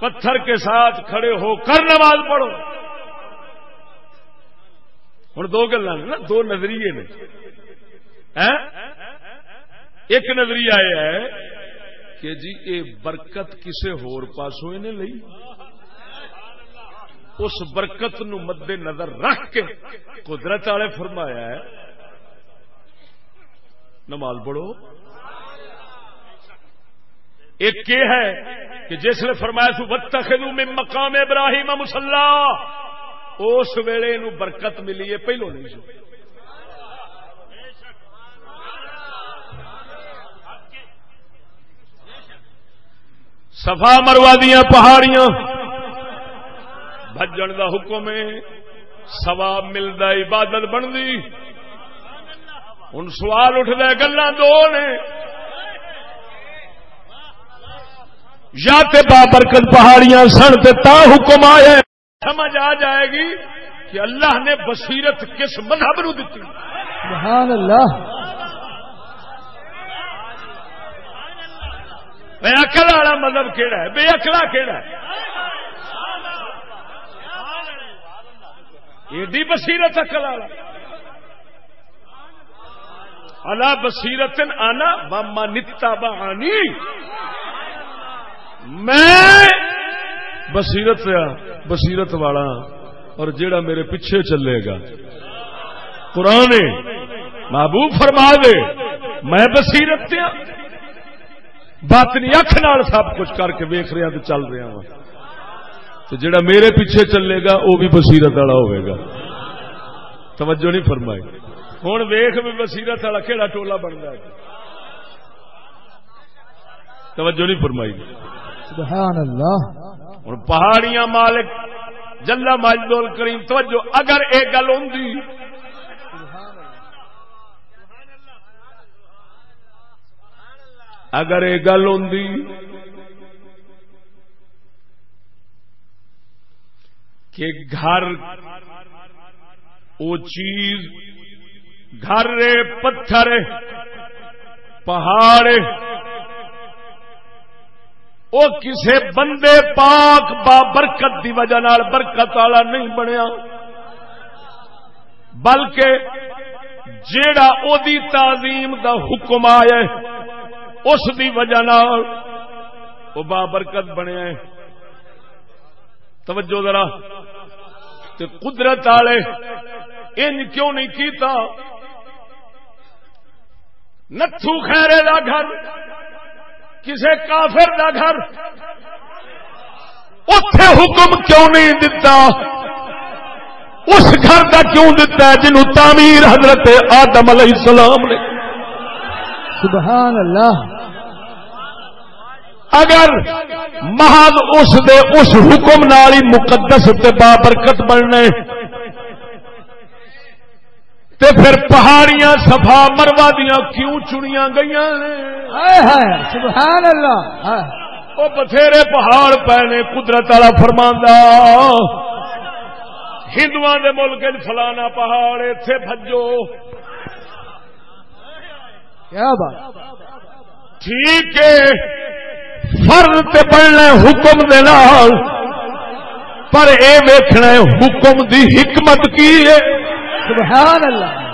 پتھر کے ساتھ کھڑے ہو کر نماز پڑھو۔ ہوں دو گلا نا، دو نظریے نے۔ ایک نظریہ یہ ہے کہ جی یہ برکت کسی ہور پاسوں نے لئی؟ اس برکت نو مد نظر رکھ کے قدرت والے فرمایا ہے۔ نمال پڑھو۔ ایک یہ ہے کہ جس نے فرمایا سو بت میں مقام ابراہیم مسلح اس ویلے نو برکت ملی ہے، پہلو نہیں سو سفا مروا دیا پہاڑیاں بجن دا حکم ہے سواب ملتا عبادت بنتی ہوں سوال اٹھتا گلا دو نے یا تے بابرکت پہاڑیاں سن تا حکم آئے سمجھ آ جائے گی کہ اللہ نے بصیرت کس مذہب نو دیتی سبحان اللہ۔ بے اکل والا مذہب کہڑا ہے؟ بے اکلا کہڑا ہے؟ ایڈی بصیرت اکل والا۔ اللہ بصیرت آنا باما نتا بہانی میں بصیرت بصیرت والا اور جیڑا میرے پیچھے چلے گا۔ قرآن محبوب فرما دے۔ میں بصیرت دیا ہاں۔ باطنی اکھ نال سب کچھ کر کے ویخ رہا ہاں تو چل رہا ہاں۔ وا تو جڑا میرے پیچھے چلے گا وہ بھی بصیرت والا ہوئے گا۔ توجہ نہیں فرمائی۔ ہوں ویخ بھی بصیرت والا کہڑا ٹولا بنتا ہے۔ توجہ نہیں فرمائی۔ سبحان اللہ۔ ہوں پہاڑیاں مالک جلا مجدول کریم، توجہ، اگر یہ گل ہوں اگر یہ گل ہوں کہ گھر وہ چیز، گھر پتھر پہاڑ وہ کسے بندے پاک با برکت دی وجہ نال برکت والا نہیں بنیا۔ بلکہ جیڑا او دی تعظیم دا حکم آیا اس دی وجہ نال وہ با برکت بنیا ہے۔ توجہ ذرا۔ تے قدرت والے ان کیوں نہیں کیتا؟ نتھو خیرے دا گھر۔ کسی کافر دا گھر۔ اتے حکم کیوں نہیں دتا؟ اس گھر کا کیوں دتا ہے جنہوں تعمیر حضرت آدم علیہ السلام نے؟ سبحان اللہ اگر محض اس دے اس حکم نال ہی مقدس تے بابرکت بننے تے پھر پہاڑیاں صفا مروا دیا کیوں چنیا گئی سبحان اللہ وہ بتھیرے پہاڑ پے نے قدرت والا فرماندہ ہندو دے ملک فلانا پہاڑ اتے بجو کیا بات۔ ٹھیک ہے فرض تے پڑھنا حکم دے نال پر اے ویکھنا حکم دی حکمت کی ہے؟ سبحان اللہ۔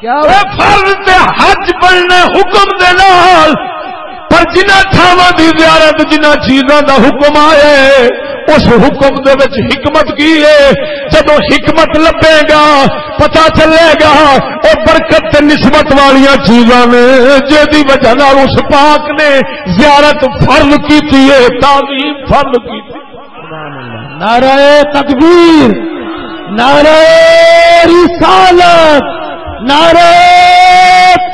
کیا فرض تے حج پڑھنا حکم دے نال پر جنہ تھاواں دی زیارت جنہ چیزاں دا حکم آئے اس حکم دے وچ حکمت کی ہے۔ جب حکمت لبے گا پتا چلے گا او برکت نسبت والی چیزاں نے جی وجہ اس پاک نے زیارت فرض کی تعظیم فرض کی نعرہ تکبیر۔ نعرہ رسالت، نعرہ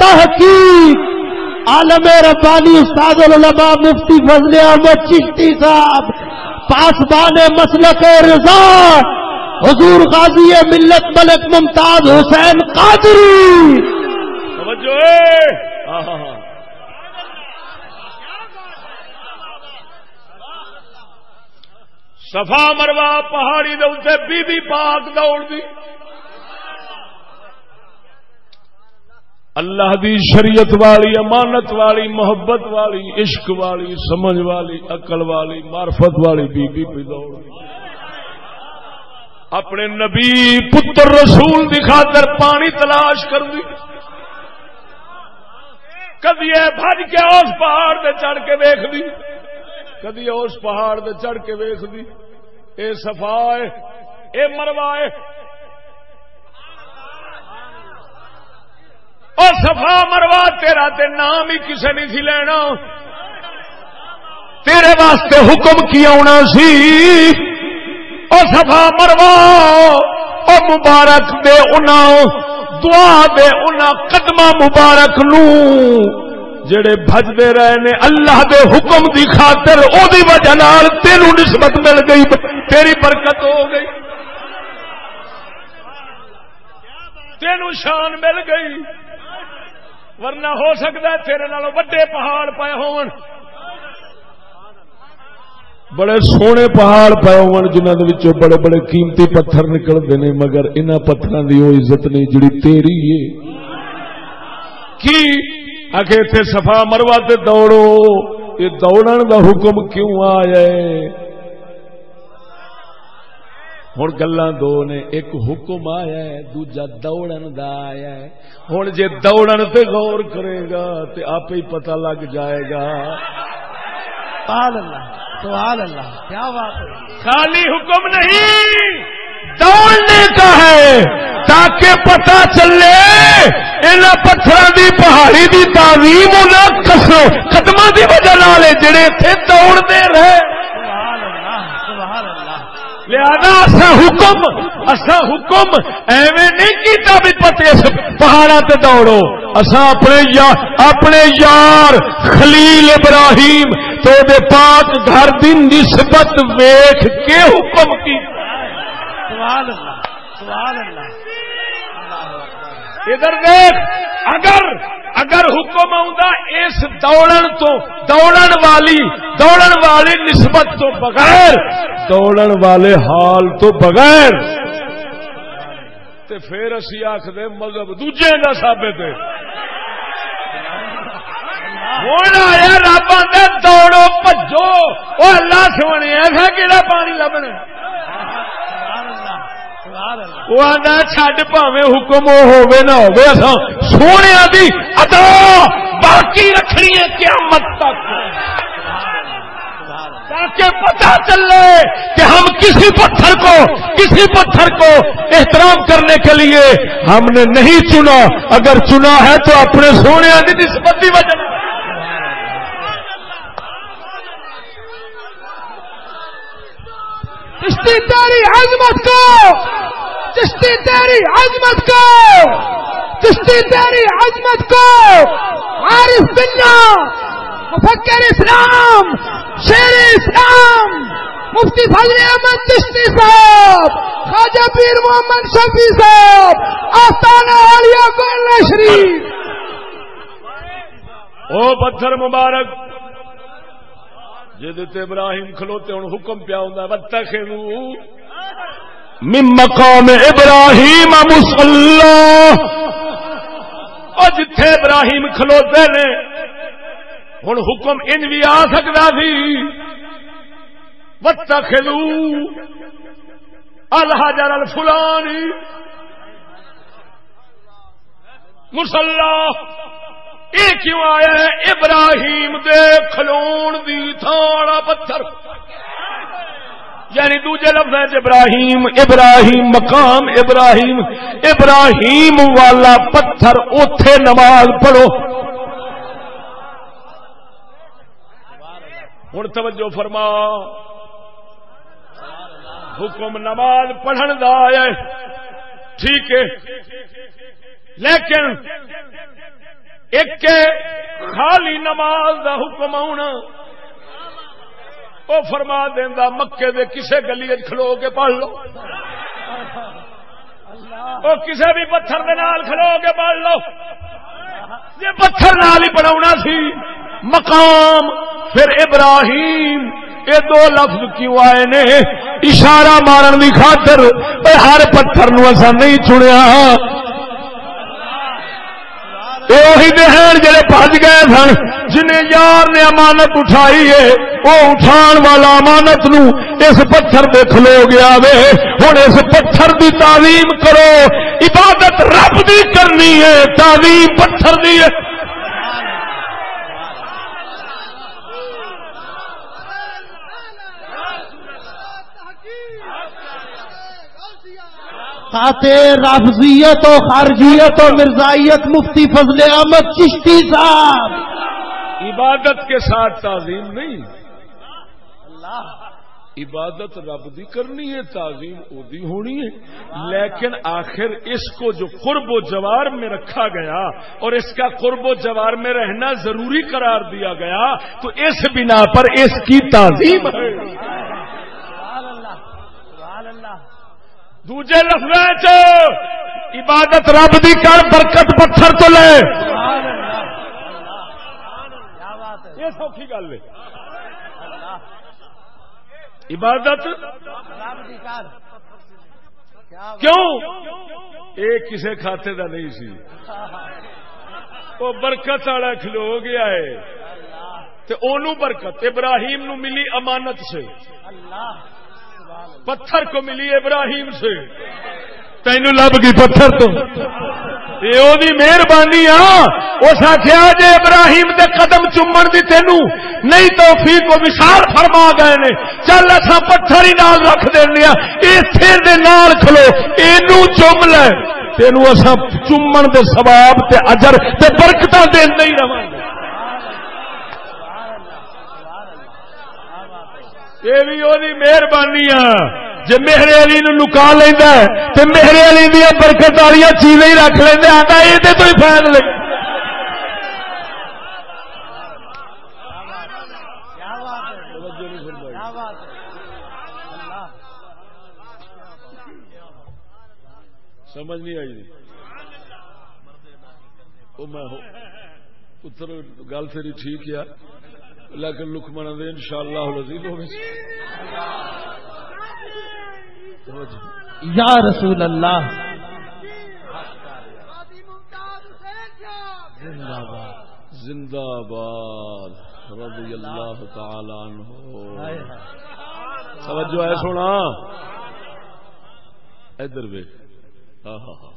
تحقیق۔ عالم ربانی استاد العلماء مفتی فضل احمد چشتی صاحب، پاسبان مسلک رضا، حضور غازی ملت ملک ممتاز حسین قادری۔ سفا مروا پہاڑی دے بی بی پاک دوڑ دی۔ اللہ دی شریعت والی، امانت والی، محبت والی، عشق والی، سمجھ والی، عقل والی، معرفت والی بی بی پی دوڑ اپنے نبی پتر رسول دی خاطر پانی تلاش کر دی۔ کدی بج کے اس پہاڑ دے چڑھ کے ویخ دی۔ کدی اس پہاڑ دے چڑھ کے ویخ دی اے صفا ہے، اے مروا ہے۔ اور سفا مروا، تیرا تے نام ہی کسے نہیں سی لینا۔ تیرے واسطے حکم کی آنا سی؟ اور سفا مروا اور مبارک دے انا دعا دے انا قدم مبارک نو جڑے بجتے رہے نے، اللہ دے حکم دی خاطر او دی وجہ نال تینوں نسبت مل گئی، تیری برکت ہو گئی۔ تینوں شان مل گئی۔ ورنہ ہو سکتا ہے تیرے نال وڈے پہاڑ پائے ہون۔ بڑے سونے پہاڑ پائے ہون جنہوں بڑے بڑے قیمتی پتھر نکلتے ہیں مگر ان پتھر کی وہ عزت نہیں جڑی تیری ہے۔ کی اگے اتنے سفا مروا تے دوڑو یہ دوڑن دا حکم کیوں آیا ہوں گلا دو نے ایک حکم آیا ہے دوجا دوڑن دا آیا ہے۔ ہوں جی دوڑن تے غور کرے گا تو آپ ہی پتہ لگ جائے گا۔ اللہ کیا بات ہے؟ خالی حکم نہیں دوڑنے کا ہے تاکہ پتا چلے۔ ان پتھر دی پہاڑی دی تعلیم قدم کی وجہ جڑے تھے دوڑتے رہے. لہذا اصا حکم اصا حکم ایویں نہیں کیتا بھی پتے پہاڑا تے دوڑو۔ اصا اپنے یار اپنے یار خلیل ابراہیم تو دے پاک گھر دی نسبت ویخ کے حکم کی سوال اللہ سوال اللہ۔ ادھر دیکھ اگر اگر حکم اس دوڑن تو، دوڑن والی دوڑن والی نسبت تو بغیر، دوڑن والے حال تو بغیر۔ تے پھر اسی آخر مذہب دوجے کا سابت ہے۔ ہوں آیا رب آدھا دوڑو بجو وہ اللہ سونے ایسا کہڑا پانی لبنا وہ آدھا پاوے حکم ہوے نہ ہو سونے دی ادا باقی رکھنی ہے قیامت تک تاکہ پتا چلے کہ ہم کسی پتھر کو کسی پتھر کو احترام کرنے کے لیے ہم نے نہیں چنا اگر چنا ہے تو اپنے سونے کی نسبت وجہ چشتی تیری عظمت کو! چشتی تیری عظمت کو! چشتی تیری عظمت کو! عارف بننا! مفکر اسلام! شیر اسلام! مفتی فضل احمد چشتی صاحب! خواجہ پیر محمد شفیع صاحب! آستانہ عالیہ گولنا شریف! او پتھر مبارک! جد ابراہیم کھلوتے ہوں حکم پیا ہوں بتخلو مقام ابراہیم مسلح جتھے ابراہیم کھلوتے نے ہوں حکم ان بھی آ سکتا سی۔ وتخلو الحجر الفلانی مسلح یہ کیوں آیا ہے؟ ابراہیم دے کھلون دی تھاڑا پتھر۔ یعنی دوجے لفظ ابراہیم ابراہیم مقام، ابراہیم ابراہیم والا پتھر اتے نماز پڑھو۔ ہوں توجہ فرما۔ حکم نماز پڑھن دا آیا ٹھیک ہے۔ لیکن ایک خالی نماز دا حکم آنا وہ فرما دینا مکے دے کسے گلی کھلو کے پڑھ لو۔ وہ کسے بھی پتھر دے نال کھلو کے پڑھ لو۔ یہ پتھر نال ہی پڑھا سی، مقام پھر ابراہیم۔ یہ دو لفظ کیوں آئے نے؟ اشارہ مارن کی خاطر۔ ہر پتھر نو نہیں چنیا۔ وہی دہن جڑے بج گئے سن، جنہیں یار نے امانت اٹھائی ہے، وہ اٹھان والا امانت نو اس پتھر دے کھلو گیا وے۔ ہوں اس پتھر دی تعلیم کرو، عبادت رب دی کرنی ہے، تعلیم پتھر دی ہے خاطر رافضیت و خارجیت و مرزائیت مفتی فضل احمد چشتی صاحب۔ عبادت کے ساتھ تعظیم نہیں۔ عبادت رب دی کرنی ہے تعظیم ادی ہونی ہے۔ لیکن آخر اس کو جو قرب و جوار میں رکھا گیا اور اس کا قرب و جوار میں رہنا ضروری قرار دیا گیا تو اس بنا پر اس کی تعظیم ہے۔ دوجے لفظ عبادت رب دی کر برکت پتھر تو لے۔ یہ سوکھی گل ہے۔ عبادت کیوں؟ یہ کسے کھاتے دا نہیں سی۔ وہ برکت والا کھلو گیا ہے۔ تو اونو برکت، ابراہیم نو ملی امانت سے۔ اللہ پتھر کو ملی ابراہیم سے۔ تین لب گئی پتھر تو۔ مہربانی اس آخیا جی ابراہیم دے قدم چومن دی تینو نہیں تو فی کو وشال فرما گئے نے۔ چل اصا پتھر ہی نال رکھ دینا اتنے نال کھلو۔ یہ چوم لے۔ تینو اصا چومن دے سواب تے اجر تے برکت دے نہیں رہا یہ بھی وہ مہربانی جی میرے علی نو لکا لینا تو میرے علی دیا برکت والی چیزیں ہی رکھ لینا آتا یہ تو ہی فائد لے۔ سمجھ نہیں آئی۔ وہ میں گل تیری ٹھیک ہے۔ لیکن لکمن دے ان شاء اللہ لذیذ ہو یا رسول اللہ. زندہ باد. رضی اللہ تعالی عنہ. توجہ ہے سونا. ادھر وے ہاں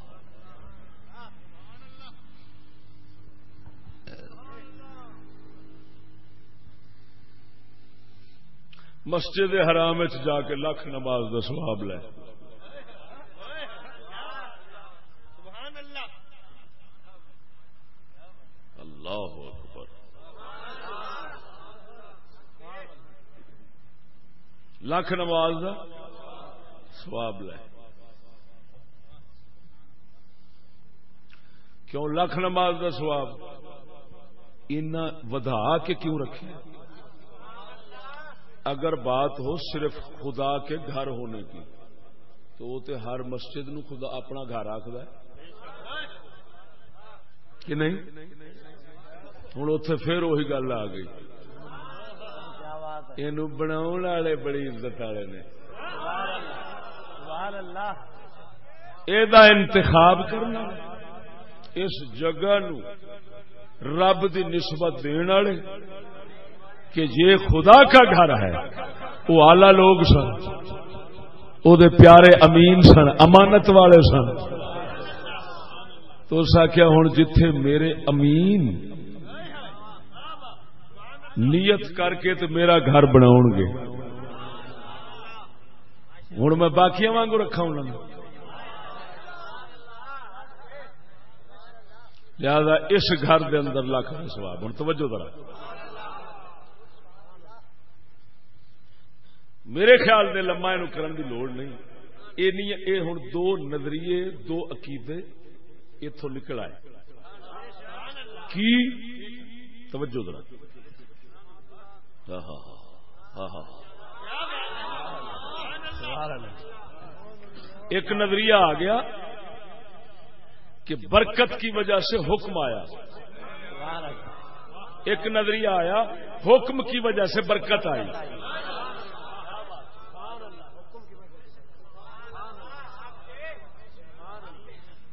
مسجد حرام جا کے لکھ نماز کا سواب لے۔ اللہ۔ اکبر۔ لکھ نماز دا سواب لے۔ کیوں لکھ نماز کا سواب ودا کے کیوں رکھے؟ اگر بات ہو صرف خدا کے گھر ہونے کی، تو وہ تو ہر مسجد نو خدا اپنا گھر آخر کہ نہیں؟ ہوں اتے پھر وہی گل آ گئی۔ یہ بنا بڑی عزت والے نے۔ یہ انتخاب کرنا۔ اس جگہ نو رب دی نسبت دین والے۔ کہ یہ خدا کا گھر ہے، وہ آلہ لوگ سن، وہ پیارے امین سن، امانت والے سن۔ تو اس آخیا ہوں جتھے میرے امین نیت کر کے تو میرا گھر بناؤ گے۔ ہوں میں باقی واگو رکھا انہوں لہذا اس گھر دے اندر لاکھ سواب ہوں توجہ ذرا۔ میرے خیال دے لما یہ کرن دی لوڑ نہیں۔ یہ نہیں اے ہوں دو نظریے، دو عقیدے اتوں نکل آئے۔ کی؟ توجہ ذرا۔ ہاں، ہاں، ہاں، ایک نظریہ آ گیا کہ برکت کی وجہ سے حکم آیا۔ ایک نظریہ آیا، حکم کی وجہ سے برکت آئی۔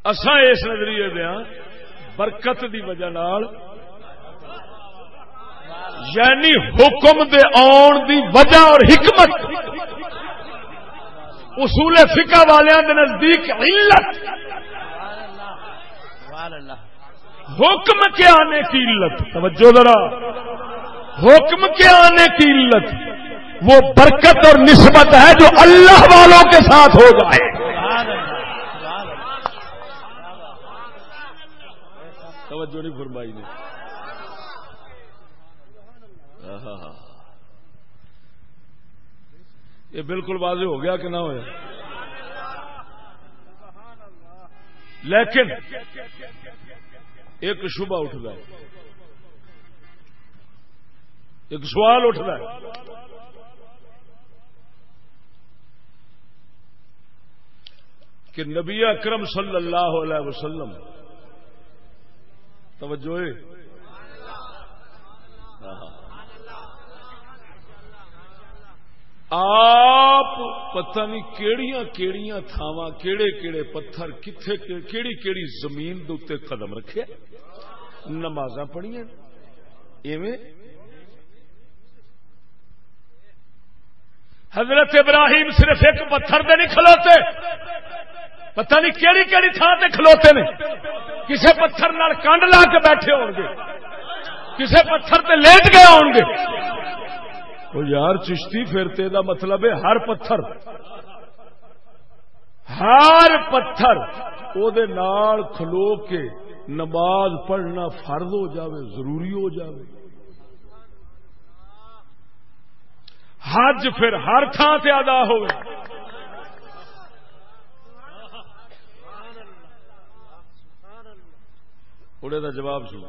اساں اس نظریے دیا ہاں برکت دی وجہ نال یعنی حکم دے آن دی وجہ اور حکمت۔ اصول فقہ والوں نزدیک علت۔ حکم کے آنے کی علت، توجہ ذرا۔ حکم کے آنے کی علت، وہ برکت اور نسبت ہے جو اللہ والوں کے ساتھ ہو جائے۔ توجہ نہیں فرمائی نے۔ یہ بالکل واضح ہو گیا کہ نہ ہوا لیکن ایک شبہ اٹھ گیا ایک سوال اٹھ رہا کہ نبی اکرم صلی اللہ علیہ وسلم توجہ آپ پتہ نہیں کیڑیاں کیڑیاں تھاواں کیڑے کیڑے پتھر کتھے کیڑی کیڑی زمین دے قدم رکھے۔ نماز پڑھیا ایویں۔ حضرت ابراہیم صرف ایک پتھر دے نہیں کھلوتے۔ پتہ نہیں کیڑی کیڑی تھان تے کھلوتے نے۔ کسے پتھر نال کنڈ لا کے بیٹھے ہو گے۔ کسے پتھر تے لیٹ گئے ہو گے۔ وہ یار چشتی پھرتے دا مطلب ہے ہر پتھر۔ ہر پتھر او دے نال کھلو کے نماز پڑھنا فرض ہو جاوے، ضروری ہو جاوے۔ حج پھر ہر تھان سے ادا ہو دا جواب سن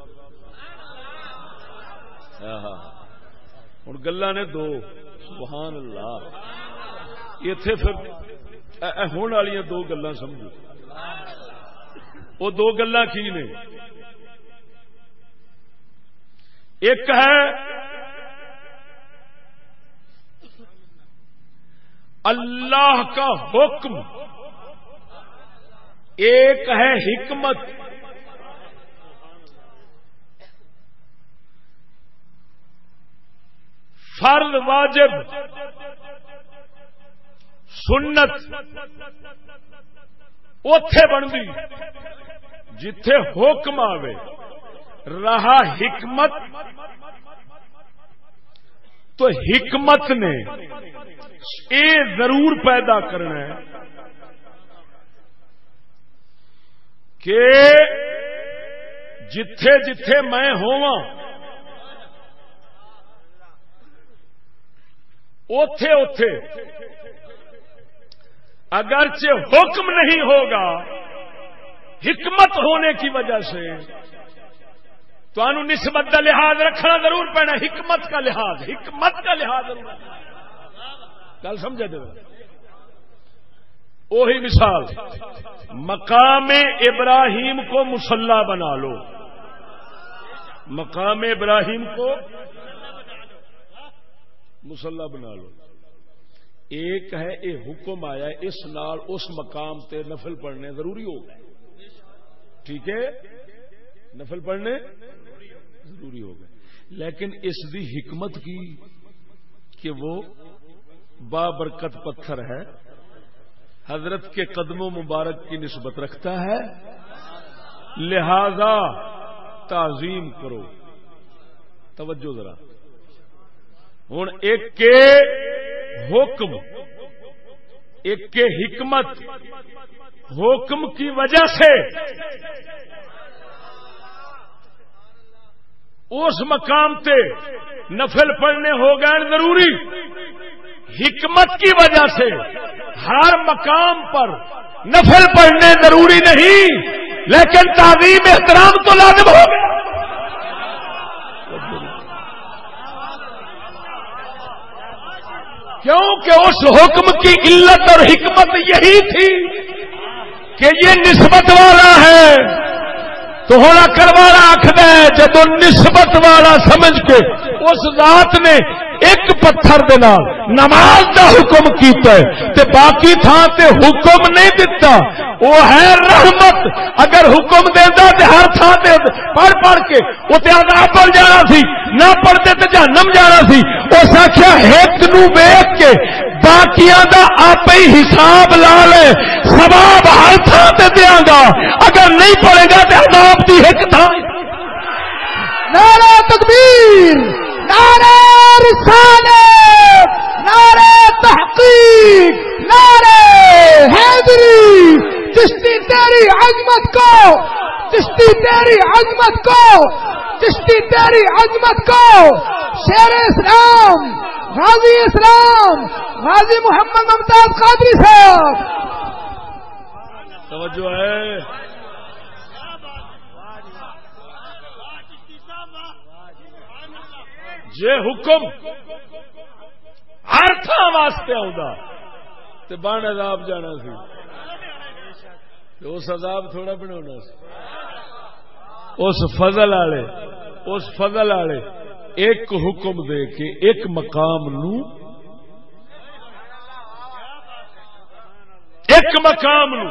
ہاں ہاں ہوں گلا نے دو۔ سبحان اللہ۔ اتے پھر ہونے والی دو گلا سمجھو۔ وہ دو گلا کی نے؟ ایک ہے اللہ کا حکم۔ ایک ہے حکمت۔ فرض واجب، سنت اتے بنتی، جتھے حکم آوے، رہا حکمت۔ تو حکمت نے یہ ضرور پیدا کرنا ہے کہ جتھے جتھے میں ہوا اتے اتے اگرچہ حکم نہیں ہوگا، حکمت ہونے کی وجہ سے تو انو نسبت کا لحاظ رکھنا ضرور پینا، حکمت کا لحاظ، حکمت کا لحاظ۔ ضرور گل سمجھا دے وہی مثال، مقام ابراہیم کو مسلح بنا لو۔ مقام ابراہیم کو مسلح بنا لو۔ ایک ہے یہ حکم آیا اس نال اس مقام تے نفل پڑھنے ضروری ہو۔ گئے ٹھیک ہے؟ نفل پڑھنے ضروری ہو گئے۔ لیکن اس دی حکمت کی کہ وہ بابرکت پتھر ہے۔ حضرت کے قدموں مبارک کی نسبت رکھتا ہے۔ لہذا تعظیم کرو۔ توجہ ذرا۔ ہوں ایک کے حکم ایک کے حکمت، حکم کی وجہ سے اس مقام تے نفل پڑھنے ہو گئے ضروری۔ حکمت کی وجہ سے ہر مقام پر نفل پڑھنے ضروری نہیں، لیکن تعظیم احترام تو لازم ہو گیا۔ کیونکہ اس حکم کی علت اور حکمت یہی تھی کہ یہ نسبت والا ہے، تو ہونا کروانا آخد جدو نسبت والا سمجھ کے اس ذات نے ایک پتھر دے نال نماز دا حکم کیتا ہے تے باقی تھان تے حکم نہیں دیتا وہ ہے رحمت۔ اگر حکم دینا تے ہر تھان تے پڑھ پڑھ کے وہ تے عذاب پڑ جانا سی، نہ پڑھتے تے جہنم جانا سی۔ اس آخیا ایک نو ویک کے باقیاں دا آپ ہی حساب لا لے۔ سباب ہر تھان تے دیا گا۔ اگر نہیں پڑے گا تے عذاب دی ایک تھان نعرہ تکبیر نعرہ رسالت نعرہ تحقیق، نعرہ حیدری، چشتی تیری عظمت کو، چشتی تیری عظمت کو، چشتی تیری عظمت کو، شیر اسلام، غازی اسلام، غازی محمد ممتاز قادری صاحب۔ توجہ ہے۔ جے حکم ہر تھان واسطے آ بن عذاب جانا سی اس عذاب تھوڑا بنا اس فضل والے، اس فضل والے ایک حکم دے کے ایک مقام نو ایک مقام نو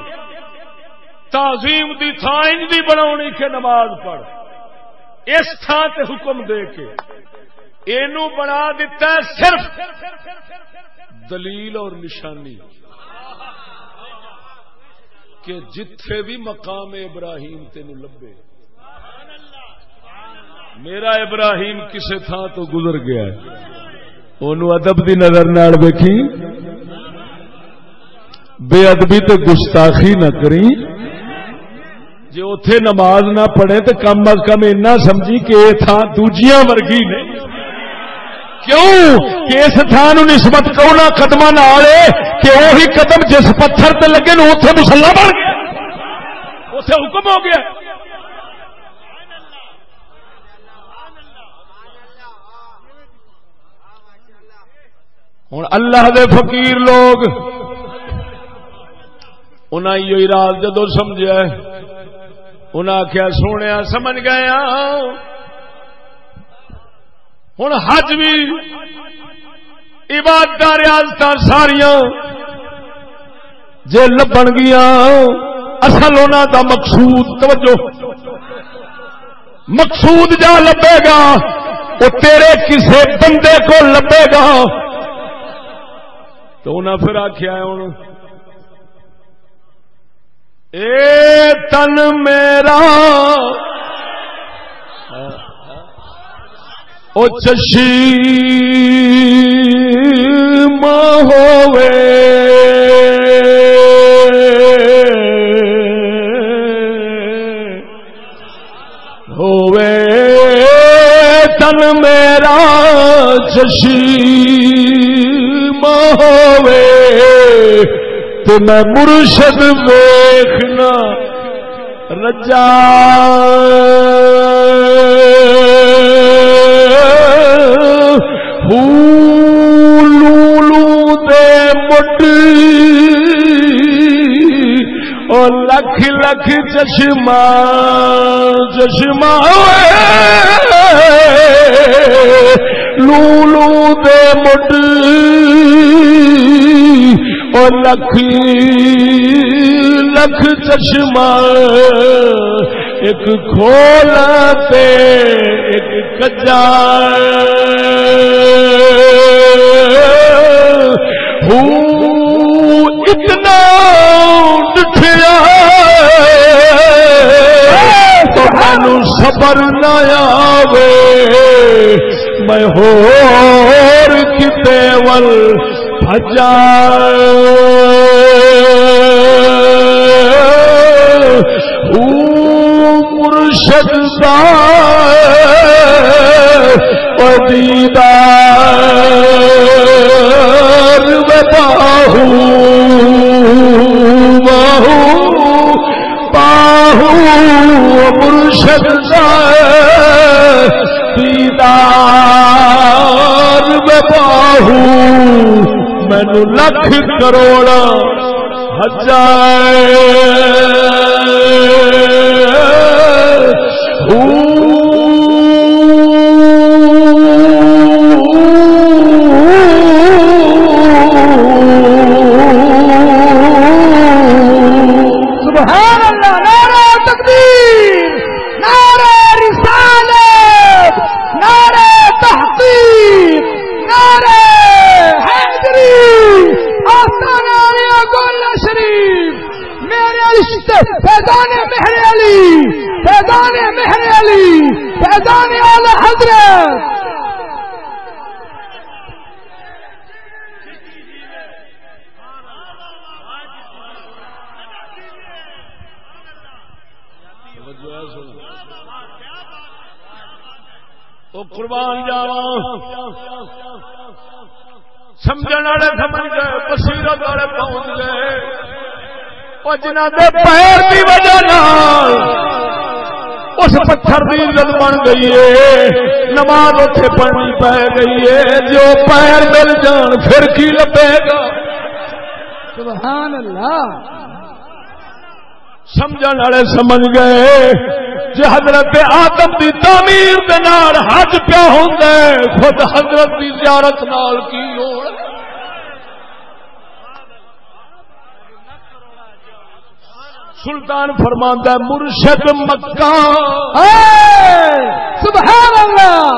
تعظیم دی تھان دی بنا کے نماز پڑھ۔ اس تھان تے حکم دے کے اینو بنا دیتا ہے صرف دلیل اور نشانی کہ جتھے بھی مقام ابراہیم تین لبے۔ میرا ابراہیم کسے تھا تو گزر گیا ہے۔ ادب دی نظر نال دیکھی بے ادبی تو گستاخی نہ کری۔ جی اتے نماز نہ پڑھے تو کم از کم اینا سمجھی کہ یہ تھان دوجیاں ورگی نے۔ کیوں کہ اس تھان نسبت کونا قدم کہ وہی قدم جس پتھر تے لگے نو اتنے مسلا بن گیا۔ اتنے حکم ہو گیا۔ ہوں اللہ دے فقیر لوگ انہیں یہ رات جدو سمجھا انہیں آخیا سونے سمجھ گیا ہوں حج بھی عبادت ریاست ساریا جی لبن گیا اصل انہوں دا مقصود، توجہ، مقصود جا لبے گا وہ تیرے کسے بندے کو لبے گا۔ تو انہیں پھر آخیا ہوں اے تن میرا او چشی ہوے ہوے تن میرا چشی ہوے تو میں مرشد ویخنا رجا لولو دے مٹ او لکھ لکھ چشمہ چشمہ لولو دے مٹ او لکھ لکھ چشمہ ایک کھولا تے ایک کجا اتنا ڈٹھیا تو صبر نہ آوے۔ میں ہور کتے ول بھجا۔ مرشد دیدار باہو باہو باہو مرشد دیدار باہو مینو لکھ کروڑ سبحان اللہ نعرہ حیدری میرے عشق مہر علی علی، فیضان اعلی حضرت۔ وہ قربان جاوا سمجھ والے سمجھ گئے، بصیرت والے پہنچ گئے۔ جنہ دے پیر کی وجہ نال اس پتھر کی عزت بن گئی ہے۔ نماز اتنے پڑھنی پی گئی ہے۔ جو پیر مل جان پھر کی لبے گا؟ سبحان اللہ سمجھ والے سمجھ گئے۔ جی حضرت آدم دی تعمیر دے نال حج پیا ہوندا ہے خود حضرت دی زیارت نال کی ہوڑ سلطان فرماندا ہے مرشد مکہ۔ سبحان اللہ!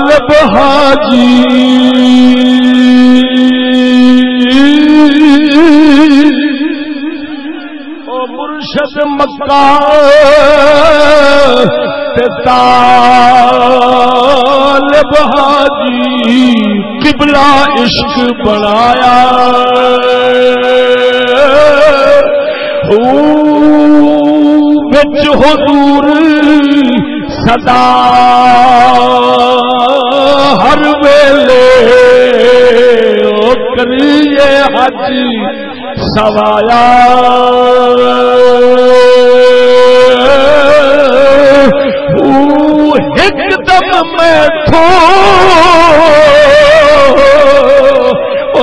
طالب حاجی۔ او مرشد مکہ۔ طالب حاجی قبلہ عشق بنایا۔ بچ حضور سدا ہر ویلے کریے حج سوایا۔ ایک دم میں تھو۔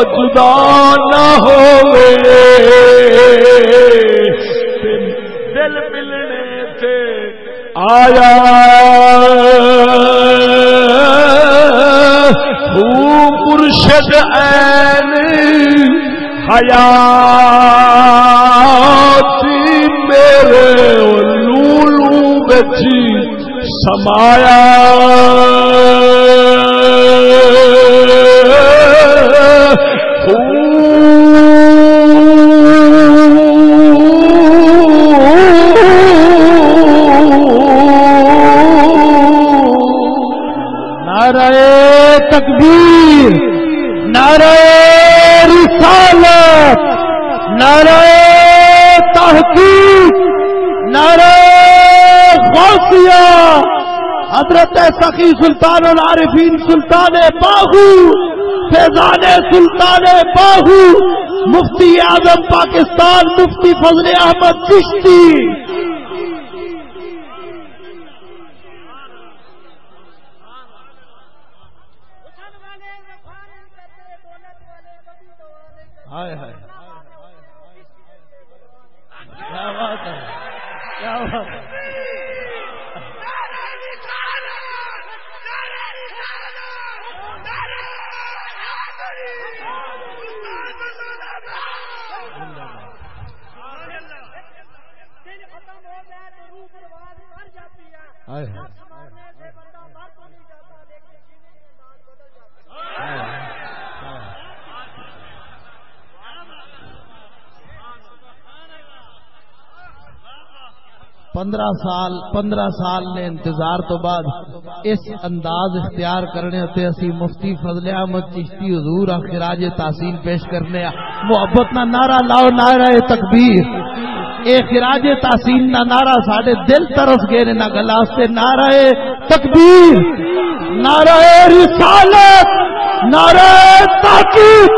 جدا نہ ہوئے۔ دل ملنے سے آیا۔ او مرشد این حیات میرے لولو بچی۔ سمایا۔ نعرہ تکبیر نعرہ رسالت نعرہ تحقیق نعرہ غوثیہ، حضرت سخی سلطان العارفین سلطان باہو، فیضان سلطان باہو، مفتی اعظم پاکستان مفتی فضل احمد چشتی ہائے ہائے کیا بات ہے کیا بات ہے ہائے ہائے پندرہ سال پندرہ سال نے انتظار تو بعد اس انداز اختیار کرنے ہوتے اسی مفتی فضل احمد چشتی حضور خراج تحصیل پیش کرنے محبت نہ نعرہ لاؤ، نعرہ تکبیر۔ اے خراج تحصیل نہ نعرہ ساڈے دل طرف گئے نہ گلا سے نعرہ تکبیر۔ نعرہ رسالت، نعرہ تاکید۔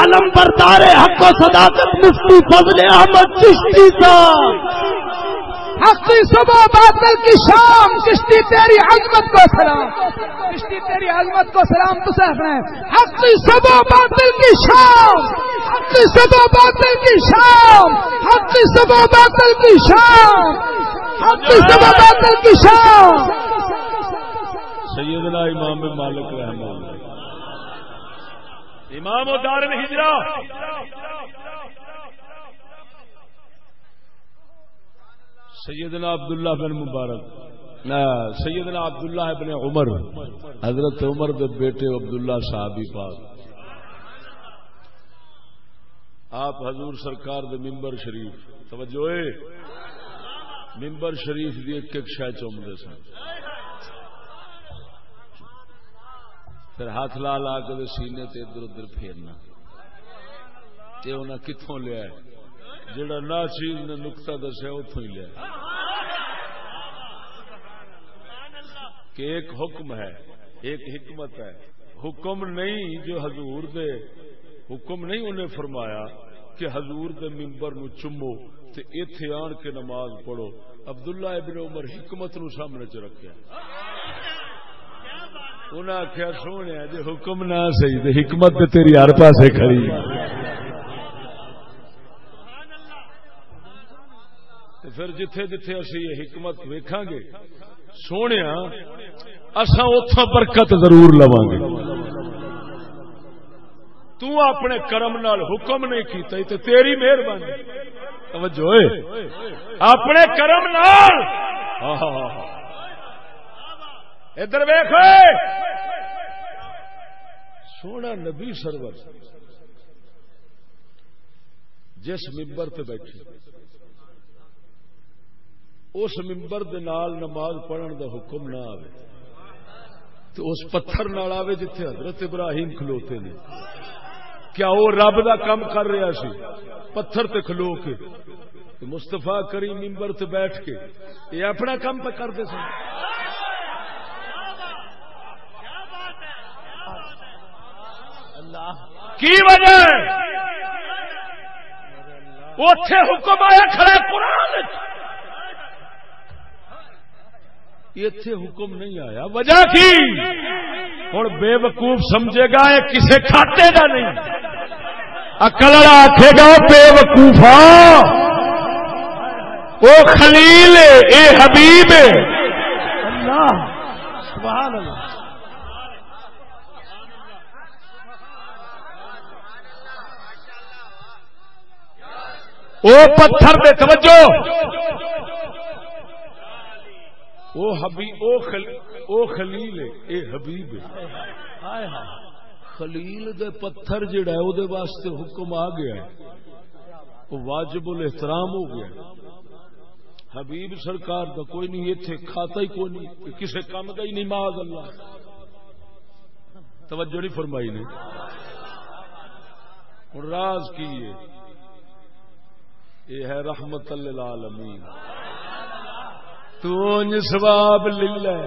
علم بردار حق و صداقت مفتی فضل احمد چشتی صاحب۔ حق صبح باطل کی شام، کشتی تیری عظمت کو سلام۔ کشتی تیری عظمت کو سلام تو ہے صبح باطل کی شام حق صبح باطل کی شام حق صبح باطل کی شام حق صبح باطل کی شام۔ سیدنا امام مالک رحمہ اللہ۔ امام و دار الحجرہ سیدنا عبداللہ بن مبارک. سیدنا عبداللہ بن عمر. حضرت عمر دے بیٹے عبداللہ صحابی پاک. آپ حضور سرکار دے ممبر شریف. توجہ ممبر شریف دی ایک ایک شہ چومتے سن. پھر ہاتھ لا لا کے سینے تے ادھر ادھر پھیرنا. کتوں لیا ہے جڑا نا چیز نے نکتا دسیا اتوں ہی لیا کہ ایک حکم ہے، ایک حکمت ہے۔ حکم نہیں جو حضور دے، حکم نہیں انہیں فرمایا کہ حضور دے ممبر نو چمو تے ایتھے آن کے نماز پڑھو۔ عبداللہ ابن عمر حکمت نو سامنے چ رکھیا۔ انہیں آخیا سونے جی حکم نہ صحیح حکمت تیری ہر پاسے کھڑی۔ پھر جتھے جتھے اسی یہ حکمت ویکھاں گے۔ سونے اساں اتوں برکت ضرور لواں گے۔ تو اپنے کرم نال حکم نہیں کیتا تے تیری مہربانی۔ توجہ ہوئے۔ اپنے کرم نال۔ ادھر ویخ سونا نبی سرور، جس ممبر تے بیٹھے۔ اس ممبر دے نال نماز پڑھن دا حکم نہ آوے تو اس پتھر نال آوے جتھے حضرت ابراہیم کھلوتے نے۔ کیا وہ رب دا کام کر رہا سی؟ پتھر تے کھلو کے۔ مستفا کریم ممبر تے بیٹھ کے یہ اپنا کام پہ کرتے سن۔ کی وجہ؟ اتے حکم آیا کھڑا قرآن۔ اتے حکم نہیں آیا۔ وجہ کی؟ ہوں بے وقوف سمجھے گا یہ کسے کھاتے کا نہیں۔ اکل آخے گا بے وقوفا وہ خلیل اے حبیب اللہ، سبحان اللہ۔ وہ پتھر دے توجہ۔ او حبی او خل او خلیل ہے، اے حبیب ہے۔ خلیل دے پتھر جڑا ہے او دے واسطے حکم آ گیا ہے۔ وہ واجب الاحترام ہو گیا حبیب سرکار دا کوئی نہیں، ایتھے کھاتا ہی کوئی نہیں کسے کام دا ہی نہیں، معاذ اللہ۔ توجہ نہیں فرمائی نے۔ اور راز کی ہے یہ ہے رحمت للعالمین۔ تو سواب للہ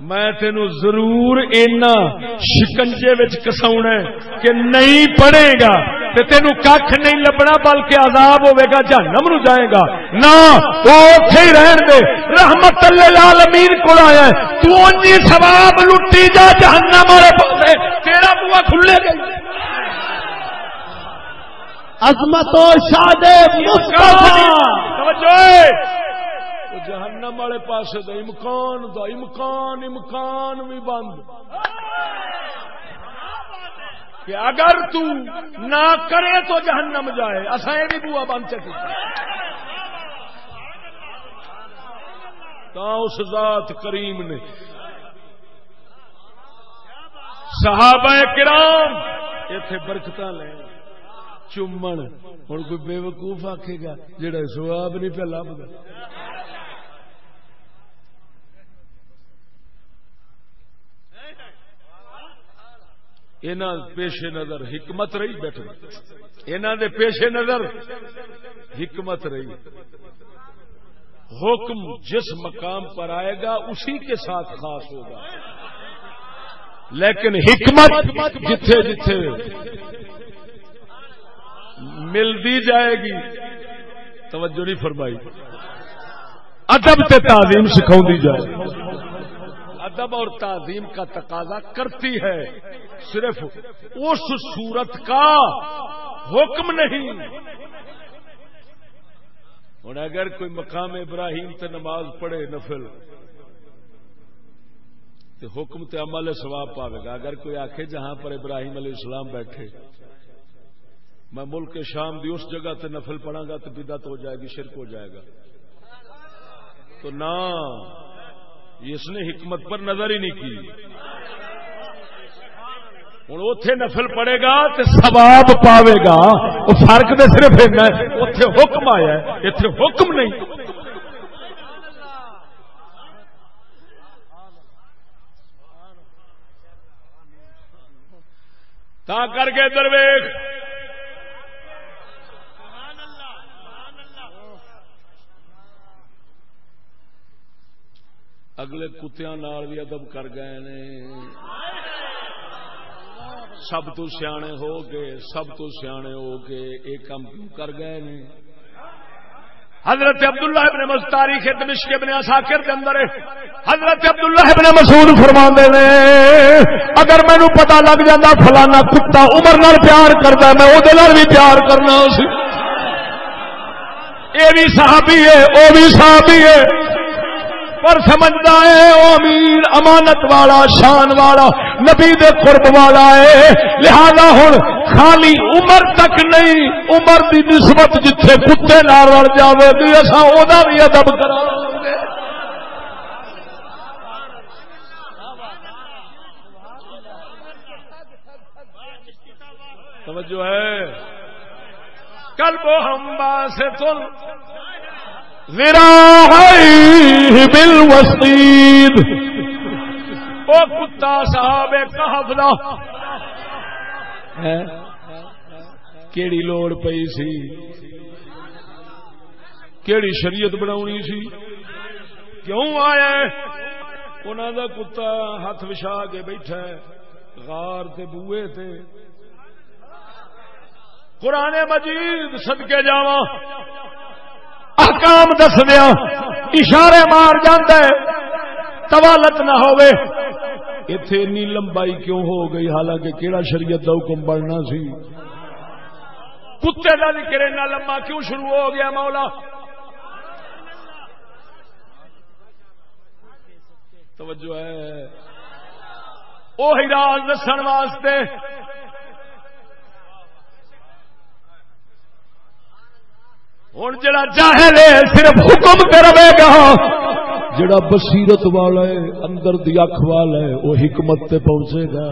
میں تینو ضرور اینا شکنجے وچ کساونا کہ نہیں پڑے گا تے تینو کھ نہیں لبنا بلکہ عذاب ہوے گا جہنم نو جائے گا۔ نہ او اوتھے ہی رہن دے۔ رحمت للعالمین کول آیا ہے۔ تو ثواب لٹی جا جہنم والے پاسے۔ تیرا بوا کھلے گا۔ عظمت و شاد مصطفیٰ۔ توجہ! وہ جہنم والے پاس دا امکان دا امکان امکان بھی بند۔ کہ اگر تو نہ کرے تو جہنم جائے۔ اصا یہ بوا بند چکی۔ تا اس ذات کریم نے۔ صحابہ کرام اتے برکت لے۔ چومن ہوں کوئی بے وقوف آخے گا جڑا سواب نہیں پہ لبدا پیشے نظر حکمت رہی بیٹھ دے پیشے نظر حکمت رہی۔ حکم جس مقام پر آئے گا اسی کے ساتھ خاص ہوگا۔ لیکن حکمت جتھے جتھے ملتی جائے گی۔ توجہ نہیں فرمائی۔ ادب سے تعلیم سکھاؤ جائے۔ ادب اور تعظیم کا تقاضا کرتی ہے۔ صرف اس صورت کا حکم نہیں۔ ہوں اگر کوئی مقام ابراہیم تے نماز پڑھے نفل تو حکم تے عمل ثواب پاوے گا۔ اگر کوئی آخے جہاں پر ابراہیم علیہ السلام بیٹھے، میں ملک شام دی اس جگہ تے نفل پڑھا گا تو بدعت ہو جائے گی، شرک ہو جائے گا۔ تو نہ اس نے حکمت پر نظر ہی نہیں کی۔ ہوں اتے نفل پڑے گا تو سواب پاوے گا۔ وہ فرق تو صرف اتے حکم آیا اتنے حکم نہیں۔ تا کر کے درویش اگلے کتیا بھی ادب کر گئے نے۔ سب تو سیانے ہو گئے سب تو سیانے ہو گئے ایک کام کیوں کر گئے نے۔ حضرت عبداللہ ابن مس تاریخ دمشق ابن اساکر کے اندر حضرت عبداللہ ابن مسعود فرما دے نے، اگر مینو پتا لگ جاتا فلانا کتا عمر نال پیار کرتا میں وہ بھی پیار کرنا سی۔ یہ بھی صحابی ہے وہ بھی صحابی ہے۔ پر سمجھتا ہے وہ امیر، امانت والا، شان والا، نبی دے قرب والا ہے۔ لہذا ہوں خالی عمر تک نہیں، عمر دی نسبت جتھے کتے نہ رڑ جائے گی اصا وہ بھی ادب کرا توجہ ہے۔ کل وہ ہم سے تل بل وسید وہ کتا صاحب کہف دا کیڑی لوڑ پئی سی؟ کیڑی شریعت بنا سی؟ کیوں آیا انہوں دا کتا ہاتھ وچھا کے بیٹھا غار تے بوئے تے۔ قرآن مجید صدقے جاواں۔ احکام دس دیا اشارے مار جاندے توالت نہ ہوئے اتے انی لمبائی کیوں ہو گئی؟ حالانکہ کیڑا شریعت دا حکم بڑھنا سی؟ کتے کا ذکر اتنا لمبا کیوں شروع ہو گیا مولا؟ توجہ ہے۔ وہی راز دسن واسطے ہوں جڑا جاہل ہے صرف حکم پہ رہے گا۔ جڑا بصیرت والا ہے اندر دی اکھ والا ہے وہ حکمت تے پہنچے گا۔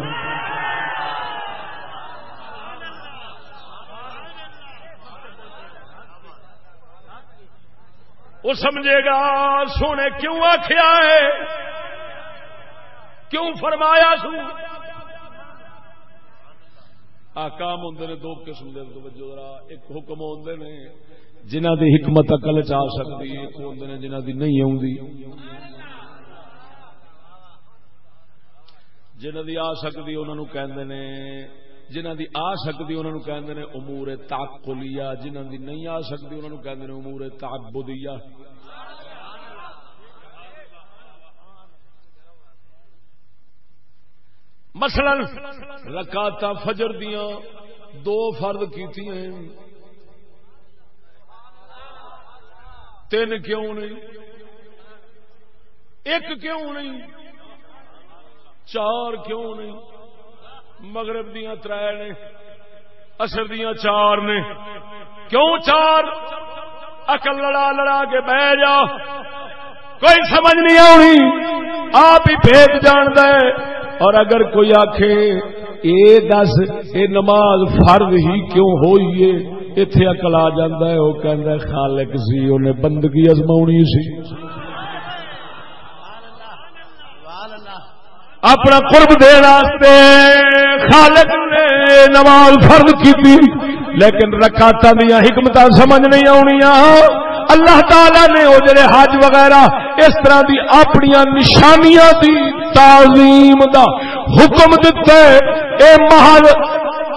وہ سمجھے گا سونے کیوں آخیا ہے؟ کیوں فرمایا سو آکام ہوں نے دو قسم کے توجہ ایک حکم ہوں نے جنہ دی حکمت اکل چ سکتی ایک ہوں نے جنہ دی نہیں آ جنہ دی آ سکتی انہوں کہندے نے، جنہ دی آ سکتی انہوں کہندے نے امور تعقلیہ، جنہ دی نہیں آ سکتی انہوں کہندے نے امور تعبدیہ۔ مثلا رکاتا فجر دیاں دو فرد کیتی ہیں۔ تین کیوں نہیں؟ ایک کیوں نہیں؟ چار کیوں نہیں؟ مغرب دیا تر نے اصر دیا چار نے۔ کیوں چار؟ اکل لڑا لڑا کے بہ جا۔ کوئی سمجھ نہیں آنی۔ آپ ہی بھیج جان دے اور اگر کوئی آخ یہ دس یہ نماز فرد ہی کیوں ہوئی ہے؟ اتے اکل آ جا وہ کہ خالق سی انہیں بندگی ازما سی۔ اپنا قرب دے خالق نے نماز فرض کی لیکن رکاتا دیا حکمت سمجھ نہیں آنی اللہ تعالی نے وہ جڑے حج وغیرہ اس طرح دی اپنی نشانیاں دی تعظیم دا حکم دیتا ہے۔ اے محل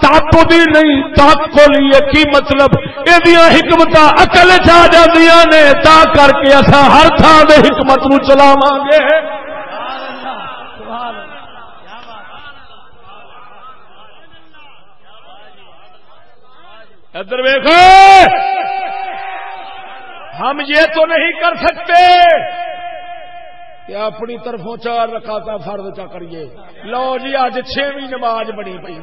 تاپو دی نہیں تاکو لیے کی مطلب؟ یہ حکمت اکل چاہ جاندیاں نے، تا کر کے اصا ہر تھان دے حکمت نو چلاواں گے۔ ادھر ویخو ہم یہ تو نہیں کر سکتے کہ اپنی طرفوں چار رکھاتا فرد چا کریے۔ لو جی اج چھویں نماز بنی پی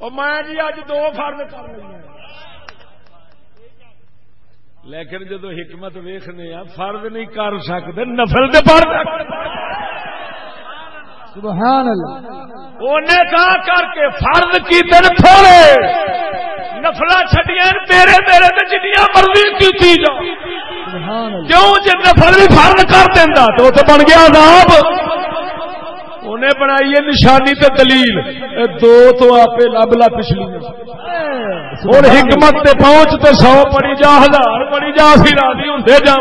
میں جی اج دو فرد کر لی لیکن جدو حکمت ویخنے فرد نہیں کر سکتے نفل دے پڑھ سبحان اللہ۔ انہیں کہا کر کے فرض کی دن تھوڑے نفلا چھٹیاں میرے میرے تو جنیا مرضی کی جا۔ کیوں؟ جی نفل بھی فرض کر دینا تو تو بن گیا عذاب۔ انہیں بنائی ہے نشانی تے دلیل۔ دو تو آپ لب لا پچھلی ہوں حکمت تے پہنچ تو سو پڑی جا ہزار پڑی جا سی راضی ہوں جا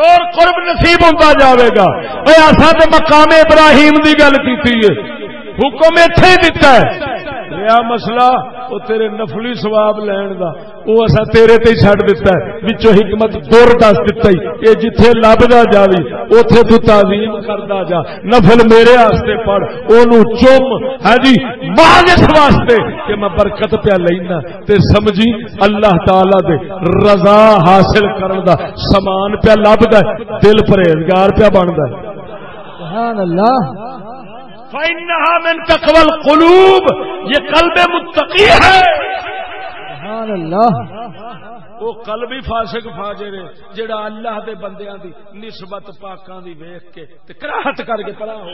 اور قرب نصیب ہوتا جاوے گا۔ اصا تو مقام ابراہیم کی گل کی حکم اتے ہی دتا ہے۔ رہا مسئلہ وہ تیرے نفلی سواب لین دا۔ وہ اصا تیرے تے چڈ دتا ہے۔ بچوں حکمت دور دس دتا ہی۔ یہ جتھے لبدا جاوی اوتھے تو تعظیم کردا جا۔ نفل میرے واسطے پڑھ۔ اونوں چم۔ ہاں جی مال اس واسطے کہ میں برکت پیا لینا۔ تے سمجھی اللہ تعالی دے رضا حاصل کرن دا۔ سامان پیا لبدا دل پرہیزگار پیا بندا سبحان اللہ۔ فإنها من تقوى القلوب یہ قلب متقی ہے۔ سبحان اللہ۔ وہ قلب ہی فاسق فاجر ہے جڑا اللہ دے بندیاں دی نسبت پاکاں دی ویکھ کے تے کراہت کر کے پڑا ہو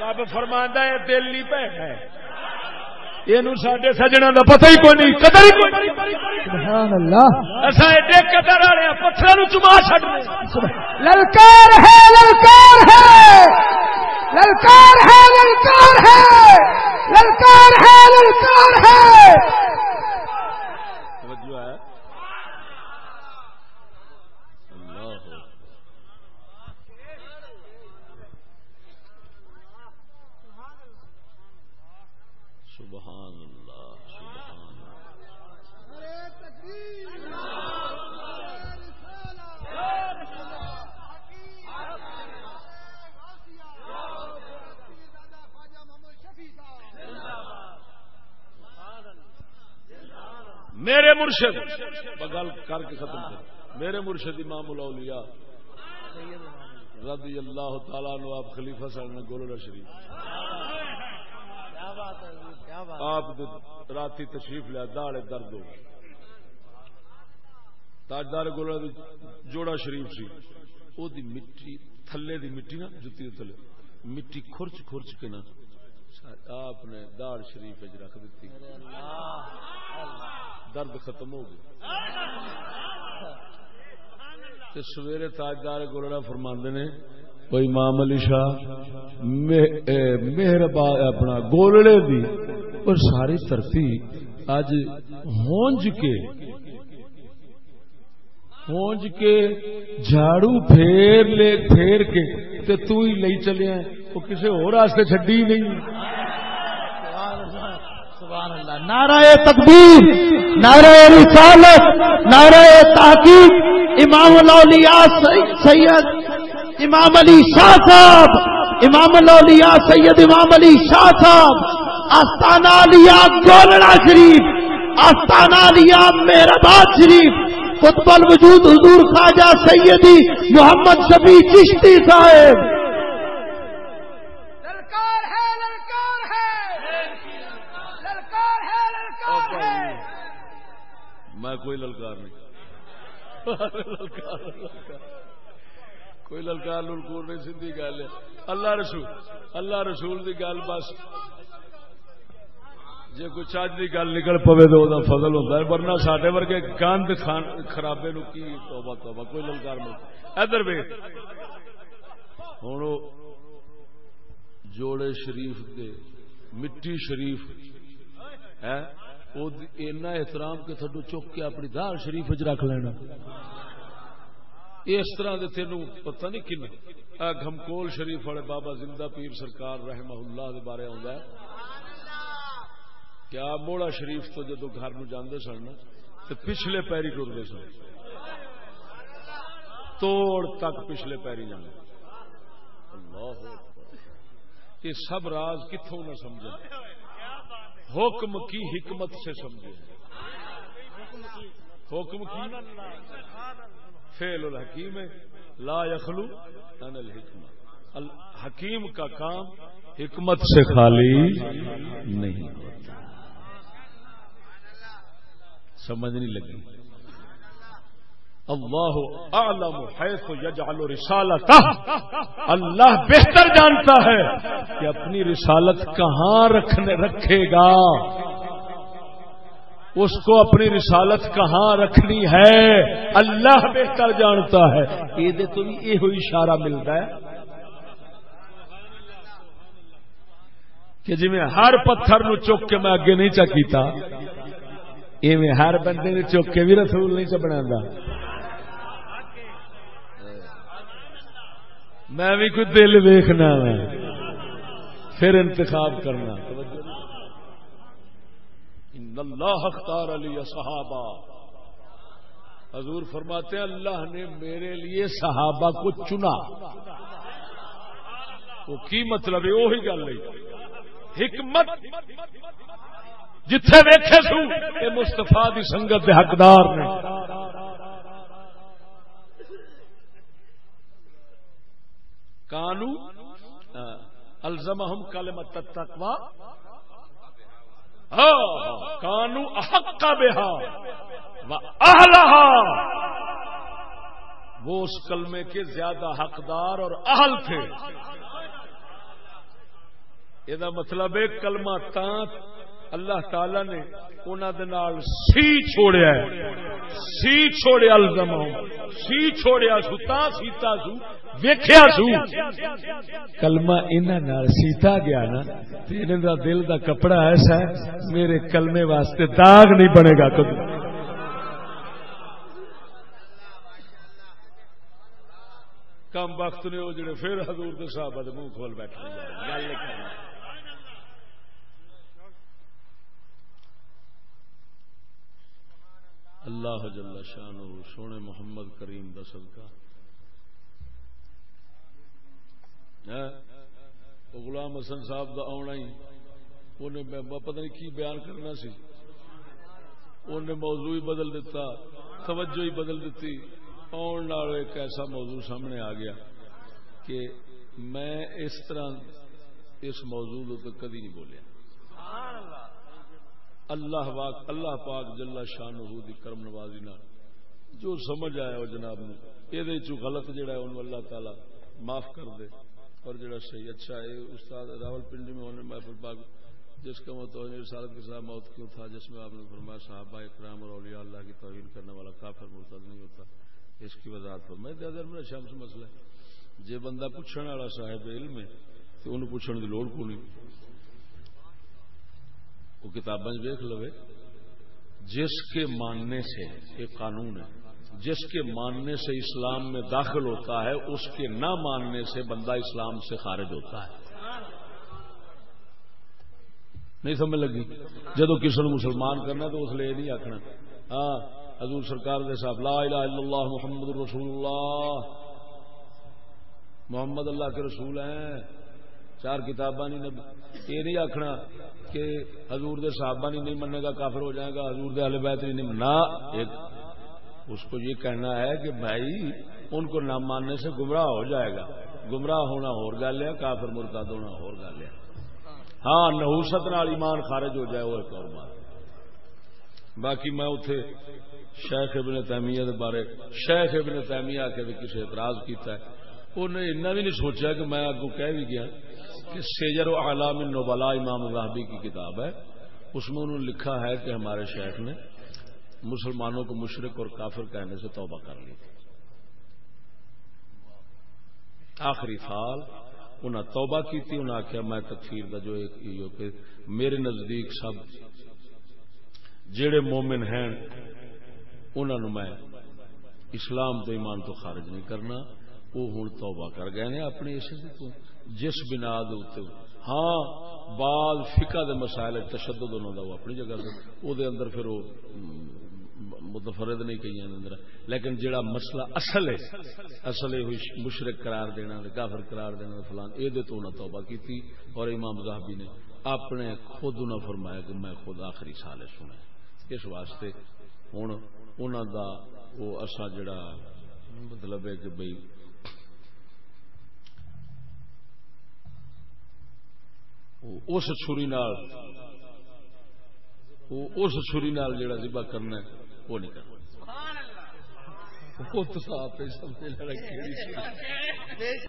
رب فرماندا ہے دل نہیں پہ ہے۔ یہ سڈے سجنا کا پتہ ہی کوئی نہیں قدر ہی کوئی سبحان اللہ ایسا ایڈے قدر والے پتھر چما چڈ للکار ہے للکار ہے۔ للکار ہے للکار ہے۔ للکار ہے للکار ہے۔ میرے مرشد بگل کر کے ختم کر میرے مرشد امام الاولیاء، رضی اللہ تعالیٰ نو آپ خلیفہ صاحب نے گولڈا شریف۔ آپ راتی تشریف لیا، داڑے درد ہو تاجدار گولڈا جوڑا شریف سی۔ او دی مٹی، تھلے دی مٹی نا، جتی تھلے۔ مٹی خرچ خرچ کے نا، آپ نے داڑ شریف رکھ دیتی۔ اللہ اللہ درد ختم ہو گیا۔ سویرے تاجدار گولڑا فرماندے نے کوئی امام علی شاہ مہر اپنا گولڑے دی اور ساری دھرتی اج ہونج کے پہنچ کے جھاڑو پھیر لے، پھیر کے، تے تو ہی لئی چلے ہیں۔ وہ کسی اور راستے چڈی نہیں۔ نعرہ تکبیر، نعرہ رسالت، نعرہ تحقیق، امام الاولیاء سید امام علی شاہ صاحب، امام الاولیاء سید امام علی شاہ صاحب، آستانہ علیہ گولڑا شریف، آستانہ علیہ میرباد شریف قطب الوجود حضور خواجہ سیدی محمد شفیع چشتی صاحب للکار ہے للکار ہے للکار ہے للکار ہے میں کوئی للکار نہیں۔ کوئی للکار للکور نہیں، سیدھی گل ہے۔ اللہ رسول اللہ رسول دی گل بس۔ جی کوئی چاج کی گل نکل پوے تو وہ فضل ہوتا ہے، ورنہ سڈے ورگے گند خرابے نو کی توبہ توبہ، کوئی للکار نہیں۔ ادھر وے ہوں جوڑے شریف دے، مٹی شریف ہے اینا احترام کہ تھڈو چک کے اپنی دار شریف چ رکھ لینا۔ اس طرح دے تینوں پتہ نہیں کن گھمکول شریف والے بابا زندہ پیر سرکار رحمہ اللہ دے بارے آتا ہے۔ کیا موڑا شریف تو جدو گھر نو جانے سن تو پچھلے پیری ٹرتے سن۔ توڑ تک پچھلے پیری جانے اللہ یہ سب راز کتوں نہ سمجھے حکم کی حکمت سے سمجھے۔ حکم کی؟ فیل الحکیم لا یخلو ان الحکمت حکیم کا کام حکمت سے خالی نہیں ہوتا۔ سمجھ نہیں لگی۔ اللہ اعلم حیث یجعل رسالتہ۔ اللہ بہتر جانتا ہے کہ اپنی رسالت کہاں رکھنے رکھے گا۔ اس کو اپنی رسالت کہاں رکھنی ہے؟ اللہ بہتر جانتا ہے۔ یہ تو بھی یہ اشارہ ملتا ہے کہ جی میں ہر پتھر نو چک کے میں اگے نہیں چکیتا، ایویں ہر بندے نے چک کے بھی رسول نہیں چ بنا میں بھی کوئی دل ویخنا پھر انتخاب کرنا۔ ان اللہ اختار علی صحابہ۔ حضور فرماتے ہیں، اللہ نے میرے لیے صحابہ کو چنا۔ وہ کی مطلب ہے؟ وہی گل نہیں۔ حکمت۔ جتھے ویکھے سو یہ مستفا دی سنگت دے حقدار نے۔ کانو الزمہم کلمت التقوی۔ ہاں، کانو احق بہا و اہلہا۔ وہ اس کلمے کے زیادہ حقدار اور اہل تھے۔ یہ مطلب ہے کلمہ تانت اللہ تعالی نے انہوں سی چھوڑیا ہے۔ سی چھوڑیا الزم سی چھوڑیا سو، تا سیتا سو ویخیا سو۔ کلمہ انہوں سیتا گیا نا ان کا دل کا کپڑا ایسا ہے میرے کلمے واسطے داغ نہیں بنے گا کبھی کم وقت نے وہ جڑے پھر حضور کے صحابہ منہ کھول بیٹھے۔ گل کرنا اللہ جل شان سونے محمد کریم دا صدقہ۔ ہاں، غلام حسن صاحب دا آنا ہی انہیں پتہ نہیں کی بیان کرنا سی۔ انہیں موضوع ہی بدل دیتا، توجہ ہی بدل دیتی۔ آن نال ایک ایسا موضوع سامنے آ گیا کہ میں اس طرح اس موضوع تو کدی نہیں بولیا۔ اللہ واق اللہ پاک جلا شان دی کرم نوازی نہ جو سمجھ آیا وہ جناب نے یہ غلط جڑا ہے ان اللہ تعالی معاف کر دے. اور جڑا صحیح اچھا ہے استاد راول پنڈی میں ہونے محفل پاک جس کا متوجہ رسالت کے ساتھ موت کیوں تھا؟ جس میں آپ نے فرمایا صحابہ اکرام اور اولیاء اللہ کی توہین کرنے والا کافر مرتد نہیں ہوتا۔ اس کی وضاحت پر میں دیا میرا شام سے مسئلہ ہے۔ جی بندہ پوچھنے والا صاحب علم ہے تو انہوں پوچھنے کی لوڑ کو نہیں وہ کتابیں ویک لو جس کے ماننے سے یہ قانون ہے، جس کے ماننے سے اسلام میں داخل ہوتا ہے، اس کے نہ ماننے سے بندہ اسلام سے خارج ہوتا ہے۔ نہیں سمجھ لگی؟ جدو کسی نے مسلمان کرنا تو اس لیے یہ نہیں آخنا ہاں حضور سرکار دے صاحب، لا الہ الا اللہ محمد رسول اللہ۔ محمد اللہ کے رسول ہیں۔ چار کتاباں نہیں یہ نہیں آخنا کہ حضور دے صحابہ نہیں منے گا، کافر ہو جائے گا، حضور دے اہل بیت نہیں مننا ایک اس کو یہ کہنا ہے کہ بھائی، ان کو نہ ماننے سے گمراہ ہو جائے گا۔ گمراہ ہونا اور گل ہے، کافر مرتاد ہونا اور گل ہے۔ ہاں نحوست نال ایمان خارج ہو جائے، وہ ایک اور بات۔ باقی میں اتے شیخ ابن تیمیہ دے بارے، شیخ ابن تیمیہ کے بھی کسی اعتراض کیتا ہے۔ انہیں اتنا بھی نہیں سوچا کہ میں آپ کو کہہ بھی گیا۔ کہ سیجر و علام نوبلا امام راہبی کی کتاب ہے۔ اس میں انہوں نے لکھا ہے کہ ہمارے شیخ نے مسلمانوں کو مشرق اور کافر کہنے سے توبہ کر لی آخری سال انہیں توبہ کی تھی انہیں آخیا میں تکفیر کا جو ایک میرے نزدیک سب جڑے مومن ہیں انہوں میں اسلام تو ایمان تو خارج نہیں کرنا، وہ ہوں توبہ کر گئے نے اپنے اس جس بنا ہاں بعد فقہ دے مسائل تشدد انہوں دا، وہ اپنی جگہ وہ دے اندر پھر وہ متفرد نہیں کئی اندر۔ لیکن جڑا مسئلہ اصل ہے اصل ہے مشرق قرار دینا کافر قرار دینا فلان۔ اے دے تو انہوں توبہ کی تھی اور امام زاہبی نے اپنے خود انہوں فرمایا کہ میں خود آخری سال سنے اس واسطے ہوں انہوں دا وہ اصا جڑا مطلب ہے کہ بھائی اس چھری نال اس چھری نال جڑا ذبح کرنا ہے وہ نہیں کرنا۔ وہ تو آپ سمجھ